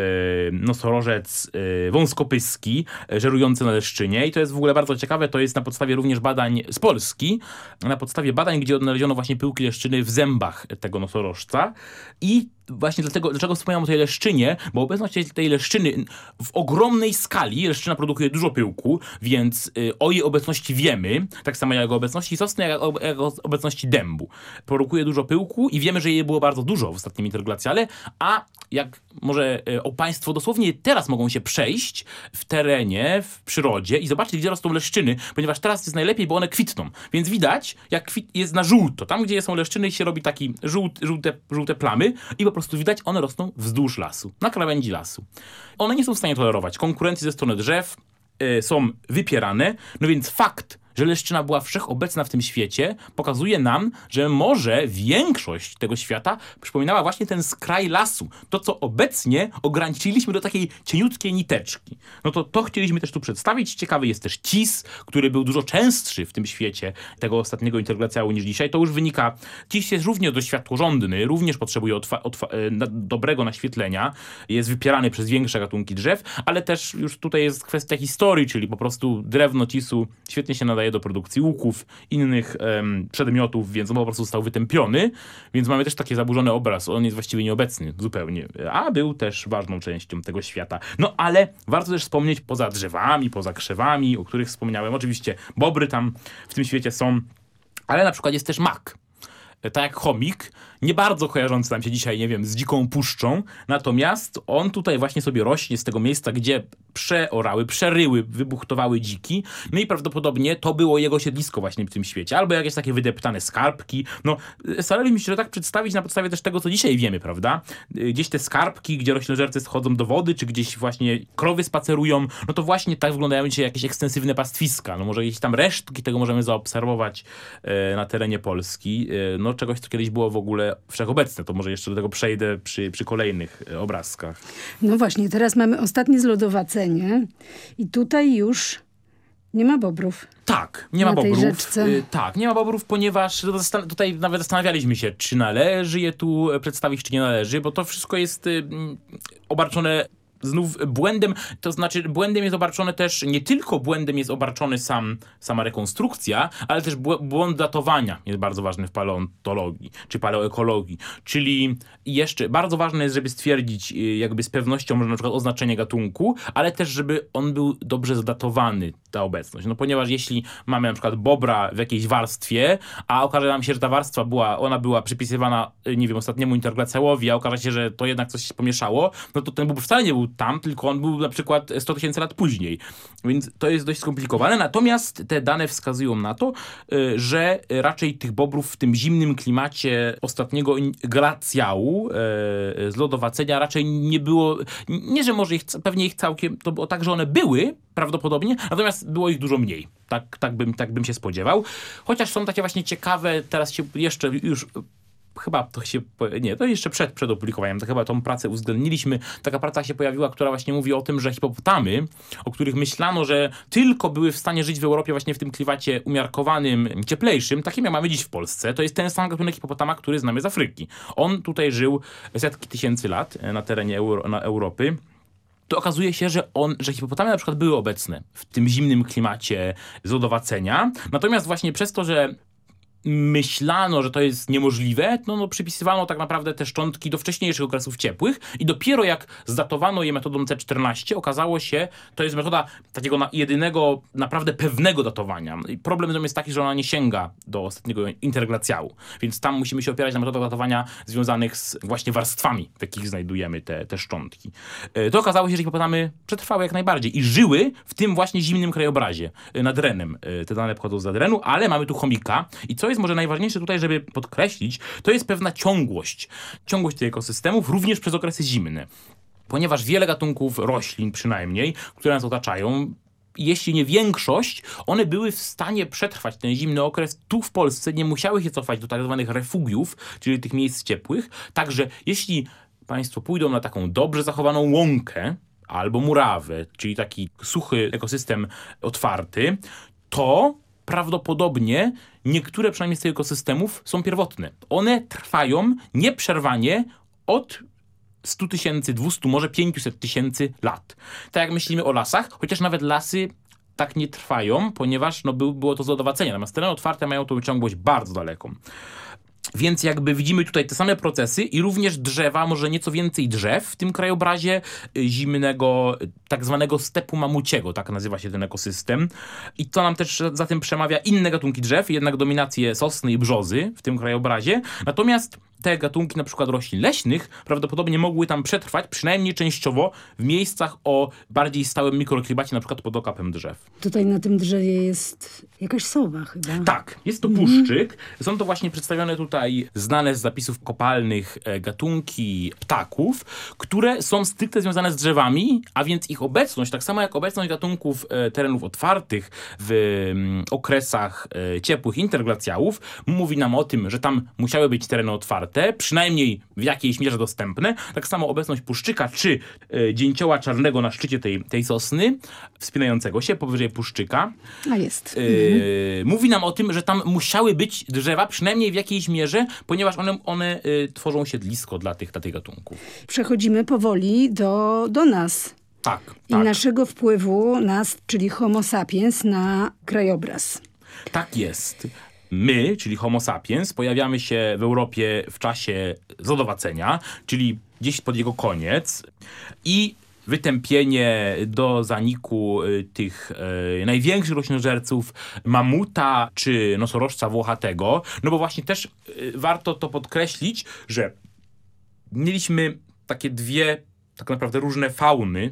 [SPEAKER 6] nosorożec e, wąskopyski, żerujący na leszczynie i to jest w ogóle bardzo ciekawe, to jest na podstawie również badań z Polski, na podstawie badań, gdzie odnaleziono właśnie pyłki leszczyny w zębach tego nosorożca i właśnie dlatego, dlaczego wspomniałem o tej leszczynie, bo obecność tej leszczyny w ogromnej skali, leszczyna produkuje dużo pyłku, więc y, o jej obecności wiemy, tak samo jak o obecności sosny, jak o, jak o obecności dębu. Produkuje dużo pyłku i wiemy, że jej było bardzo dużo w ostatnim interglacjale, a jak może y, o państwo dosłownie teraz mogą się przejść w terenie, w przyrodzie i zobaczyć, gdzie rosną leszczyny, ponieważ teraz jest najlepiej, bo one kwitną. Więc widać, jak kwit jest na żółto. Tam, gdzie są leszczyny się robi taki żółt, żółte, żółte plamy i po prostu widać, one rosną wzdłuż lasu, na krawędzi lasu. One nie są w stanie tolerować konkurencji ze strony drzew, yy, są wypierane, no więc fakt, że leszczyna była wszechobecna w tym świecie, pokazuje nam, że może większość tego świata przypominała właśnie ten skraj lasu. To, co obecnie ograniczyliśmy do takiej cieniutkiej niteczki. No to to chcieliśmy też tu przedstawić. Ciekawy jest też cis, który był dużo częstszy w tym świecie tego ostatniego interglacjału niż dzisiaj. To już wynika, cis jest również dość światłożądny, również potrzebuje e, dobrego naświetlenia, jest wypierany przez większe gatunki drzew, ale też już tutaj jest kwestia historii, czyli po prostu drewno cisu świetnie się nadaje nadaje do produkcji łuków, innych um, przedmiotów, więc on po prostu został wytępiony, więc mamy też taki zaburzony obraz. On jest właściwie nieobecny zupełnie, a był też ważną częścią tego świata. No ale warto też wspomnieć poza drzewami, poza krzewami, o których wspomniałem. Oczywiście bobry tam w tym świecie są, ale na przykład jest też mak. Tak jak chomik, nie bardzo kojarzący nam się dzisiaj, nie wiem, z dziką puszczą, natomiast on tutaj właśnie sobie rośnie z tego miejsca, gdzie przeorały, przeryły, wybuchtowały dziki, no i prawdopodobnie to było jego siedlisko właśnie w tym świecie, albo jakieś takie wydeptane skarbki, no staraliśmy się tak przedstawić na podstawie też tego, co dzisiaj wiemy, prawda? Gdzieś te skarbki, gdzie roślinożercy schodzą do wody, czy gdzieś właśnie krowy spacerują, no to właśnie tak wyglądają dzisiaj jakieś ekstensywne pastwiska, no może jakieś tam resztki tego możemy zaobserwować e, na terenie Polski, e, no czegoś, co kiedyś było w ogóle wszechobecne. To może jeszcze do tego przejdę przy, przy kolejnych e, obrazkach.
[SPEAKER 3] No właśnie, teraz mamy ostatnie zlodowacenie i tutaj już Nie ma bobrów.
[SPEAKER 6] Tak, nie ma bobrów.
[SPEAKER 3] rzeczce.
[SPEAKER 6] Y, Tak, nie ma bobrów, ponieważ tutaj nawet zastanawialiśmy się, czy należy je tu e, przedstawić, czy nie należy, bo to wszystko jest y, obarczone znów błędem, to znaczy błędem jest obarczone też, nie tylko błędem jest obarczony sam, sama rekonstrukcja, ale też bł- błąd datowania jest bardzo ważny w paleontologii, czy paleoekologii, czyli jeszcze bardzo ważne jest, żeby stwierdzić y, jakby z pewnością może na przykład oznaczenie gatunku, ale też żeby on był dobrze zdatowany, ta obecność, no ponieważ jeśli mamy na przykład bobra w jakiejś warstwie, a okaże nam się, że ta warstwa była, ona była przypisywana, y, nie wiem, ostatniemu interglacjałowi, a okaże się, że to jednak coś się pomieszało, no to ten bóbr wcale nie był tam, tylko on był na przykład 100 tysięcy lat później. Więc to jest dość skomplikowane. Natomiast te dane wskazują na to, y, że raczej tych bobrów w tym zimnym klimacie ostatniego glacjału, y, zlodowacenia raczej nie było, nie, że może ich, pewnie ich całkiem, to było tak, że one były prawdopodobnie, natomiast było ich dużo mniej. Tak, tak, bym, tak bym się spodziewał. Chociaż są takie właśnie ciekawe, teraz się jeszcze już chyba to się, nie, to jeszcze przed, przed opublikowaniem, to chyba tą pracę uwzględniliśmy. Taka praca się pojawiła, która właśnie mówi o tym, że hipopotamy, o których myślano, że tylko były w stanie żyć w Europie właśnie w tym klimacie umiarkowanym, cieplejszym, takim jak mamy dziś w Polsce, to jest ten sam gatunek hipopotama, który znamy z Afryki. On tutaj żył setki tysięcy lat e, na terenie Euro, na Europy to okazuje się, że, on, że hipopotamy na przykład były obecne w tym zimnym klimacie zlodowacenia. Natomiast właśnie przez to, że myślano, że to jest niemożliwe, no, no przypisywano tak naprawdę te szczątki do wcześniejszych okresów ciepłych i dopiero jak zdatowano je metodą C14, okazało się, to jest metoda takiego na, jedynego, naprawdę pewnego datowania. I problem z jest taki, że ona nie sięga do ostatniego interglacjału, więc tam musimy się opierać na metodach datowania związanych z właśnie warstwami, w jakich znajdujemy te, te szczątki. E, To okazało się, że hipopotamy przetrwały jak najbardziej i żyły w tym właśnie zimnym krajobrazie e, nad Renem. E, Te dane pochodzą z Adrenu, ale mamy tu chomika i co jest może najważniejsze tutaj, żeby podkreślić, to jest pewna ciągłość. Ciągłość tych ekosystemów również przez okresy zimne. Ponieważ wiele gatunków roślin przynajmniej, które nas otaczają, jeśli nie większość, one były w stanie przetrwać ten zimny okres tu w Polsce, nie musiały się cofać do tak zwanych refugiów, czyli tych miejsc ciepłych. Także jeśli Państwo pójdą na taką dobrze zachowaną łąkę albo murawę, czyli taki suchy ekosystem otwarty, to prawdopodobnie niektóre przynajmniej z tych ekosystemów są pierwotne. One trwają nieprzerwanie od 100 tysięcy, 200, może 500 tysięcy lat. Tak jak myślimy o lasach, chociaż nawet lasy tak nie trwają, ponieważ no, był, było to zlodowacenie. Natomiast tereny otwarte mają tą ciągłość bardzo daleką. Więc jakby widzimy tutaj te same procesy i również drzewa, może nieco więcej drzew w tym krajobrazie y, zimnego, y, tak zwanego stepu mamuciego, tak nazywa się ten ekosystem. I to nam też za tym przemawia inne gatunki drzew, jednak dominację sosny i brzozy w tym krajobrazie. Natomiast te gatunki na przykład roślin leśnych prawdopodobnie mogły tam przetrwać, przynajmniej częściowo, w miejscach o bardziej stałym mikroklimacie, na przykład pod okapem drzew.
[SPEAKER 3] Tutaj na tym drzewie jest jakaś sowa chyba.
[SPEAKER 6] Tak, jest to puszczyk. Są to właśnie przedstawione tutaj znane z zapisów kopalnych e, gatunki ptaków, które są stricte związane z drzewami, a więc ich obecność, tak samo jak obecność gatunków e, terenów otwartych w mm, okresach e, ciepłych interglacjałów, mówi nam o tym, że tam musiały być tereny otwarte, przynajmniej w jakiejś mierze dostępne. Tak samo obecność puszczyka czy e, dzięcioła czarnego na szczycie tej, tej sosny, wspinającego się powyżej puszczyka,
[SPEAKER 3] A jest.
[SPEAKER 6] Yy, mówi nam o tym, że tam musiały być drzewa, przynajmniej w jakiejś mierze, ponieważ one, one yy, tworzą siedlisko dla tych, dla tych gatunków.
[SPEAKER 3] Przechodzimy powoli do, do nas
[SPEAKER 6] Tak,
[SPEAKER 3] i
[SPEAKER 6] tak,
[SPEAKER 3] naszego wpływu nas, czyli homo sapiens, na krajobraz.
[SPEAKER 6] tak jest. My, czyli Homo sapiens, pojawiamy się w Europie w czasie zlodowacenia, czyli gdzieś pod jego koniec. I wytępienie do zaniku y, tych y, największych roślinożerców mamuta czy nosorożca włochatego, no bo właśnie też y, warto to podkreślić, że mieliśmy takie dwie tak naprawdę różne fauny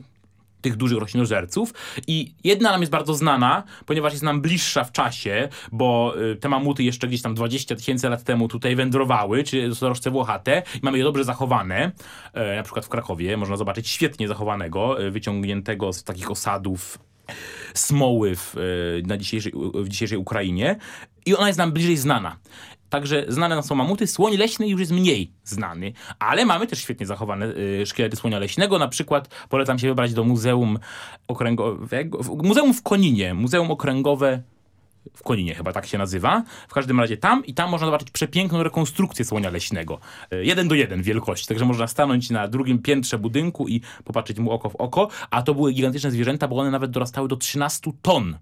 [SPEAKER 6] tych dużych roślinożerców i jedna nam jest bardzo znana, ponieważ jest nam bliższa w czasie, bo y, te mamuty jeszcze gdzieś tam 20 tysięcy lat temu tutaj wędrowały, czy nosorożce włochate i mamy je dobrze zachowane. E, na przykład w Krakowie można zobaczyć świetnie zachowanego, e, wyciągniętego z takich osadów smoły w, e, na dzisiejszej, w dzisiejszej Ukrainie i ona jest nam bliżej znana. Także znane nam są mamuty. Słoń leśny już jest mniej znany, ale mamy też świetnie zachowane y, szkielety słonia leśnego. Na przykład polecam się wybrać do Muzeum Okręgowego, Muzeum w Koninie, Muzeum Okręgowe w Koninie chyba tak się nazywa. W każdym razie tam i tam można zobaczyć przepiękną rekonstrukcję słonia leśnego. Y, jeden do jeden wielkości, także można stanąć na drugim piętrze budynku i popatrzeć mu oko w oko, a to były gigantyczne zwierzęta, bo one nawet dorastały do 13 ton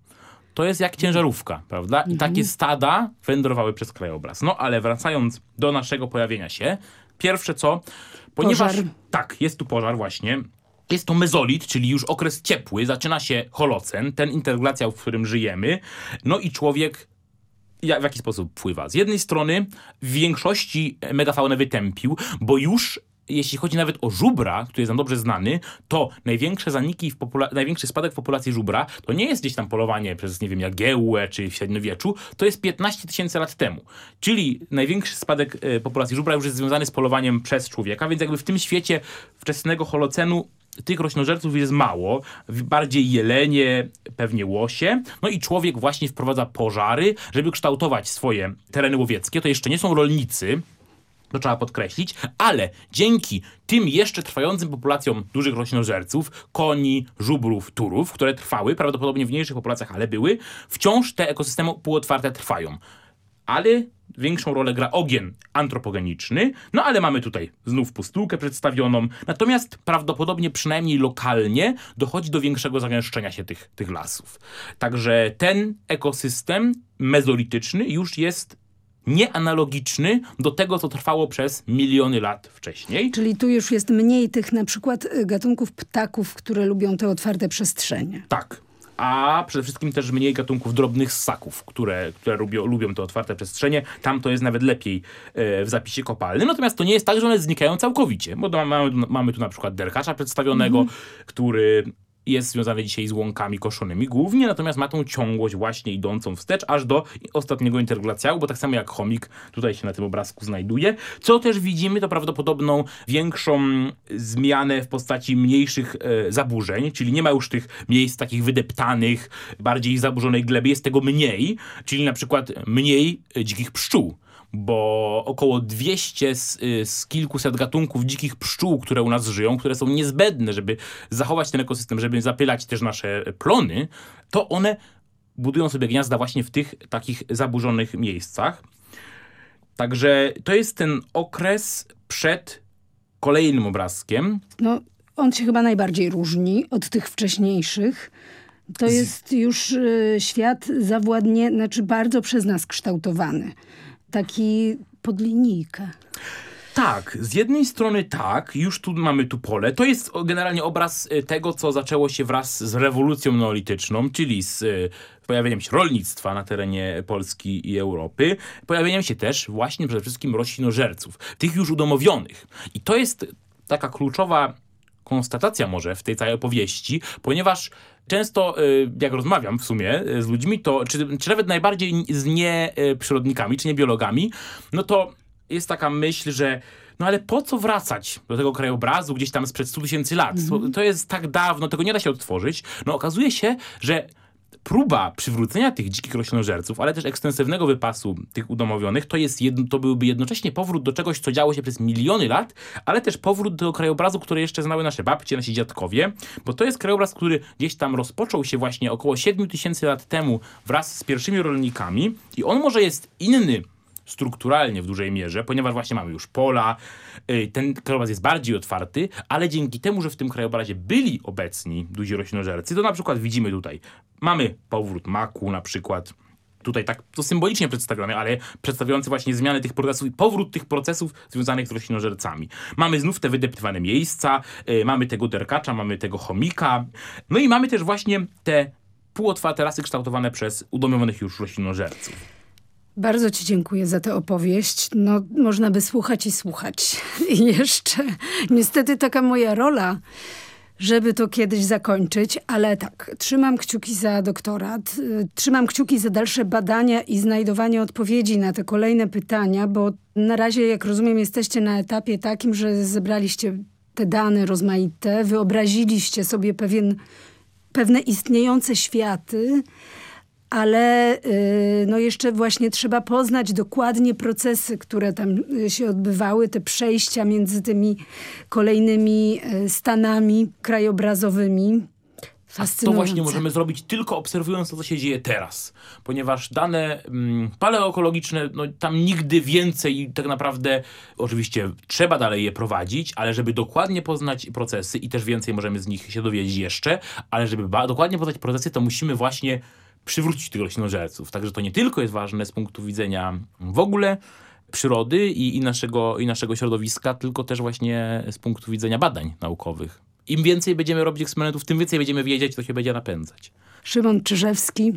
[SPEAKER 6] to jest jak ciężarówka, prawda? I takie stada wędrowały przez krajobraz. No ale wracając do naszego pojawienia się, pierwsze co, ponieważ
[SPEAKER 3] Pożar.
[SPEAKER 6] tak, jest tu pożar właśnie. Jest to mezolit, czyli już okres ciepły, zaczyna się holocen, ten interglacja, w którym żyjemy. No i człowiek w jaki sposób wpływa? Z jednej strony w większości megafaunę wytępił, bo już jeśli chodzi nawet o żubra, który jest nam dobrze znany, to największe zaniki, w największy spadek w populacji żubra to nie jest gdzieś tam polowanie przez, nie wiem, Jagiełłę czy w średniowieczu, to jest 15 tysięcy lat temu. Czyli największy spadek e, populacji żubra już jest związany z polowaniem przez człowieka, więc jakby w tym świecie wczesnego holocenu tych roślinożerców jest mało, bardziej jelenie, pewnie łosie. No i człowiek właśnie wprowadza pożary, żeby kształtować swoje tereny łowieckie. To jeszcze nie są rolnicy, to trzeba podkreślić, ale dzięki tym jeszcze trwającym populacjom dużych roślinożerców, koni, żubrów, turów, które trwały, prawdopodobnie w mniejszych populacjach, ale były, wciąż te ekosystemy półotwarte trwają. Ale większą rolę gra ogień antropogeniczny, no ale mamy tutaj znów pustułkę przedstawioną, natomiast prawdopodobnie przynajmniej lokalnie dochodzi do większego zagęszczenia się tych, tych lasów. Także ten ekosystem mezolityczny już jest nieanalogiczny do tego, co trwało przez miliony lat wcześniej.
[SPEAKER 3] Czyli tu już jest mniej tych na przykład gatunków ptaków, które lubią te otwarte przestrzenie.
[SPEAKER 6] Tak. A przede wszystkim też mniej gatunków drobnych ssaków, które, które lubią, lubią te otwarte przestrzenie. Tam to jest nawet lepiej e, w zapisie kopalnym. Natomiast to nie jest tak, że one znikają całkowicie. Bo mamy, mamy tu na przykład derkacza przedstawionego, który jest związany dzisiaj z łąkami koszonymi głównie, natomiast ma tą ciągłość właśnie idącą wstecz aż do ostatniego interglacjału, bo tak samo jak chomik tutaj się na tym obrazku znajduje. Co też widzimy, to prawdopodobną większą zmianę w postaci mniejszych e, zaburzeń, czyli nie ma już tych miejsc takich wydeptanych, bardziej zaburzonej gleby, jest tego mniej, czyli na przykład mniej e, dzikich pszczół bo około 200 z, z kilkuset gatunków dzikich pszczół, które u nas żyją, które są niezbędne, żeby zachować ten ekosystem, żeby zapylać też nasze plony, to one budują sobie gniazda właśnie w tych takich zaburzonych miejscach. Także to jest ten okres przed kolejnym obrazkiem.
[SPEAKER 3] No, on się chyba najbardziej różni od tych wcześniejszych. To jest już y, świat zawładnie, znaczy bardzo przez nas kształtowany. Taki pod linijkę.
[SPEAKER 6] Tak, z jednej strony tak, już tu mamy tu pole. To jest generalnie obraz y, tego, co zaczęło się wraz z rewolucją neolityczną, czyli z y, pojawieniem się rolnictwa na terenie Polski i Europy, pojawieniem się też właśnie przede wszystkim roślinożerców, tych już udomowionych. I to jest taka kluczowa konstatacja może w tej całej opowieści, ponieważ często, y, jak rozmawiam w sumie y, z ludźmi, to czy, czy nawet najbardziej z nieprzyrodnikami, czy nie biologami, no to jest taka myśl, że no ale po co wracać do tego krajobrazu gdzieś tam sprzed 100 tysięcy lat? To, to jest tak dawno, tego nie da się odtworzyć. No okazuje się, że próba przywrócenia tych dzikich roślinożerców, ale też ekstensywnego wypasu tych udomowionych, to, jest jedno, to byłby jednocześnie powrót do czegoś, co działo się przez miliony lat, ale też powrót do krajobrazu, który jeszcze znały nasze babcie, nasi dziadkowie, bo to jest krajobraz, który gdzieś tam rozpoczął się właśnie około 7 tysięcy lat temu wraz z pierwszymi rolnikami i on może jest inny strukturalnie w dużej mierze, ponieważ właśnie mamy już pola, y, ten krajobraz jest bardziej otwarty, ale dzięki temu, że w tym krajobrazie byli obecni duzi roślinożercy, to na przykład widzimy tutaj, mamy powrót maku na przykład, tutaj tak to symbolicznie przedstawione, ale przedstawiający właśnie zmianę tych procesów i powrót tych procesów związanych z roślinożercami. Mamy znów te wydeptywane miejsca, y, mamy tego derkacza, mamy tego chomika, no i mamy też właśnie te półotwarte rasy kształtowane przez udomowionych już roślinożerców.
[SPEAKER 3] Bardzo ci dziękuję za tę opowieść. No, można by słuchać i słuchać. I jeszcze, niestety taka moja rola, żeby to kiedyś zakończyć, ale tak, trzymam kciuki za doktorat, y, trzymam kciuki za dalsze badania i znajdowanie odpowiedzi na te kolejne pytania, bo na razie, jak rozumiem, jesteście na etapie takim, że zebraliście te dane rozmaite, wyobraziliście sobie pewien pewne istniejące światy, ale y, no jeszcze właśnie trzeba poznać dokładnie procesy, które tam y, się odbywały, te przejścia między tymi kolejnymi y, stanami krajobrazowymi.
[SPEAKER 6] A to właśnie możemy zrobić tylko obserwując to, co się dzieje teraz. Ponieważ dane mm, paleoekologiczne, no tam nigdy więcej tak naprawdę, oczywiście trzeba dalej je prowadzić, ale żeby dokładnie poznać procesy i też więcej możemy z nich się dowiedzieć jeszcze, ale żeby dokładnie poznać procesy, to musimy właśnie przywrócić tych roślinożerców. Także to nie tylko jest ważne z punktu widzenia w ogóle przyrody i, i, naszego, i naszego środowiska, tylko też właśnie z punktu widzenia badań naukowych. Im więcej będziemy robić eksperymentów, tym więcej będziemy wiedzieć, co się będzie napędzać.
[SPEAKER 3] Szymon Czyżewski,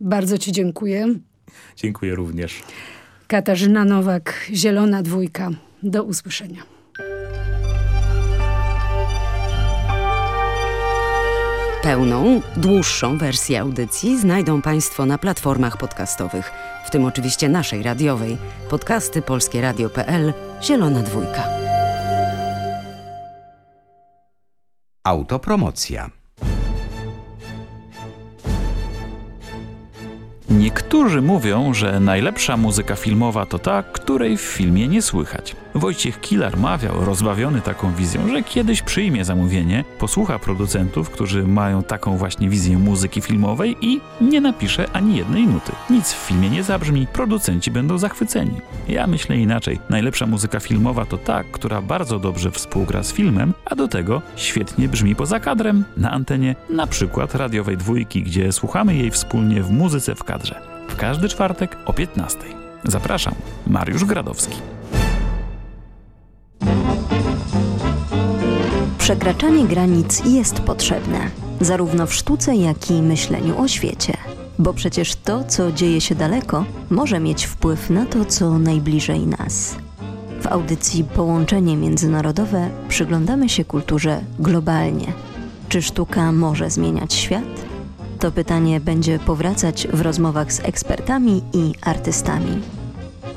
[SPEAKER 3] bardzo Ci dziękuję.
[SPEAKER 6] Dziękuję również.
[SPEAKER 3] Katarzyna Nowak, Zielona Dwójka. Do usłyszenia.
[SPEAKER 7] Pełną, dłuższą wersję audycji znajdą Państwo na platformach podcastowych, w tym oczywiście naszej radiowej, podcasty polskieradio.pl, Zielona Dwójka.
[SPEAKER 8] Autopromocja.
[SPEAKER 9] Niektórzy mówią, że najlepsza muzyka filmowa to ta, której w filmie nie słychać. Wojciech Kilar mawiał, rozbawiony taką wizją, że kiedyś przyjmie zamówienie, posłucha producentów, którzy mają taką właśnie wizję muzyki filmowej i nie napisze ani jednej nuty. Nic w filmie nie zabrzmi, producenci będą zachwyceni. Ja myślę inaczej. Najlepsza muzyka filmowa to ta, która bardzo dobrze współgra z filmem, a do tego świetnie brzmi poza kadrem, na antenie, na przykład radiowej dwójki, gdzie słuchamy jej wspólnie w muzyce w kadrze. W każdy czwartek o 15. Zapraszam, Mariusz Gradowski.
[SPEAKER 10] Przekraczanie granic jest potrzebne, zarówno w sztuce, jak i myśleniu o świecie. Bo przecież to, co dzieje się daleko, może mieć wpływ na to, co najbliżej nas. W audycji Połączenie Międzynarodowe przyglądamy się kulturze globalnie. Czy sztuka może zmieniać świat? To pytanie będzie powracać w rozmowach z ekspertami i artystami.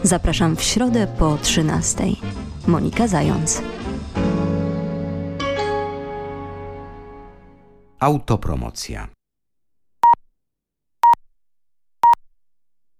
[SPEAKER 10] Zapraszam w środę po 13. Monika Zając.
[SPEAKER 8] Autopromocja.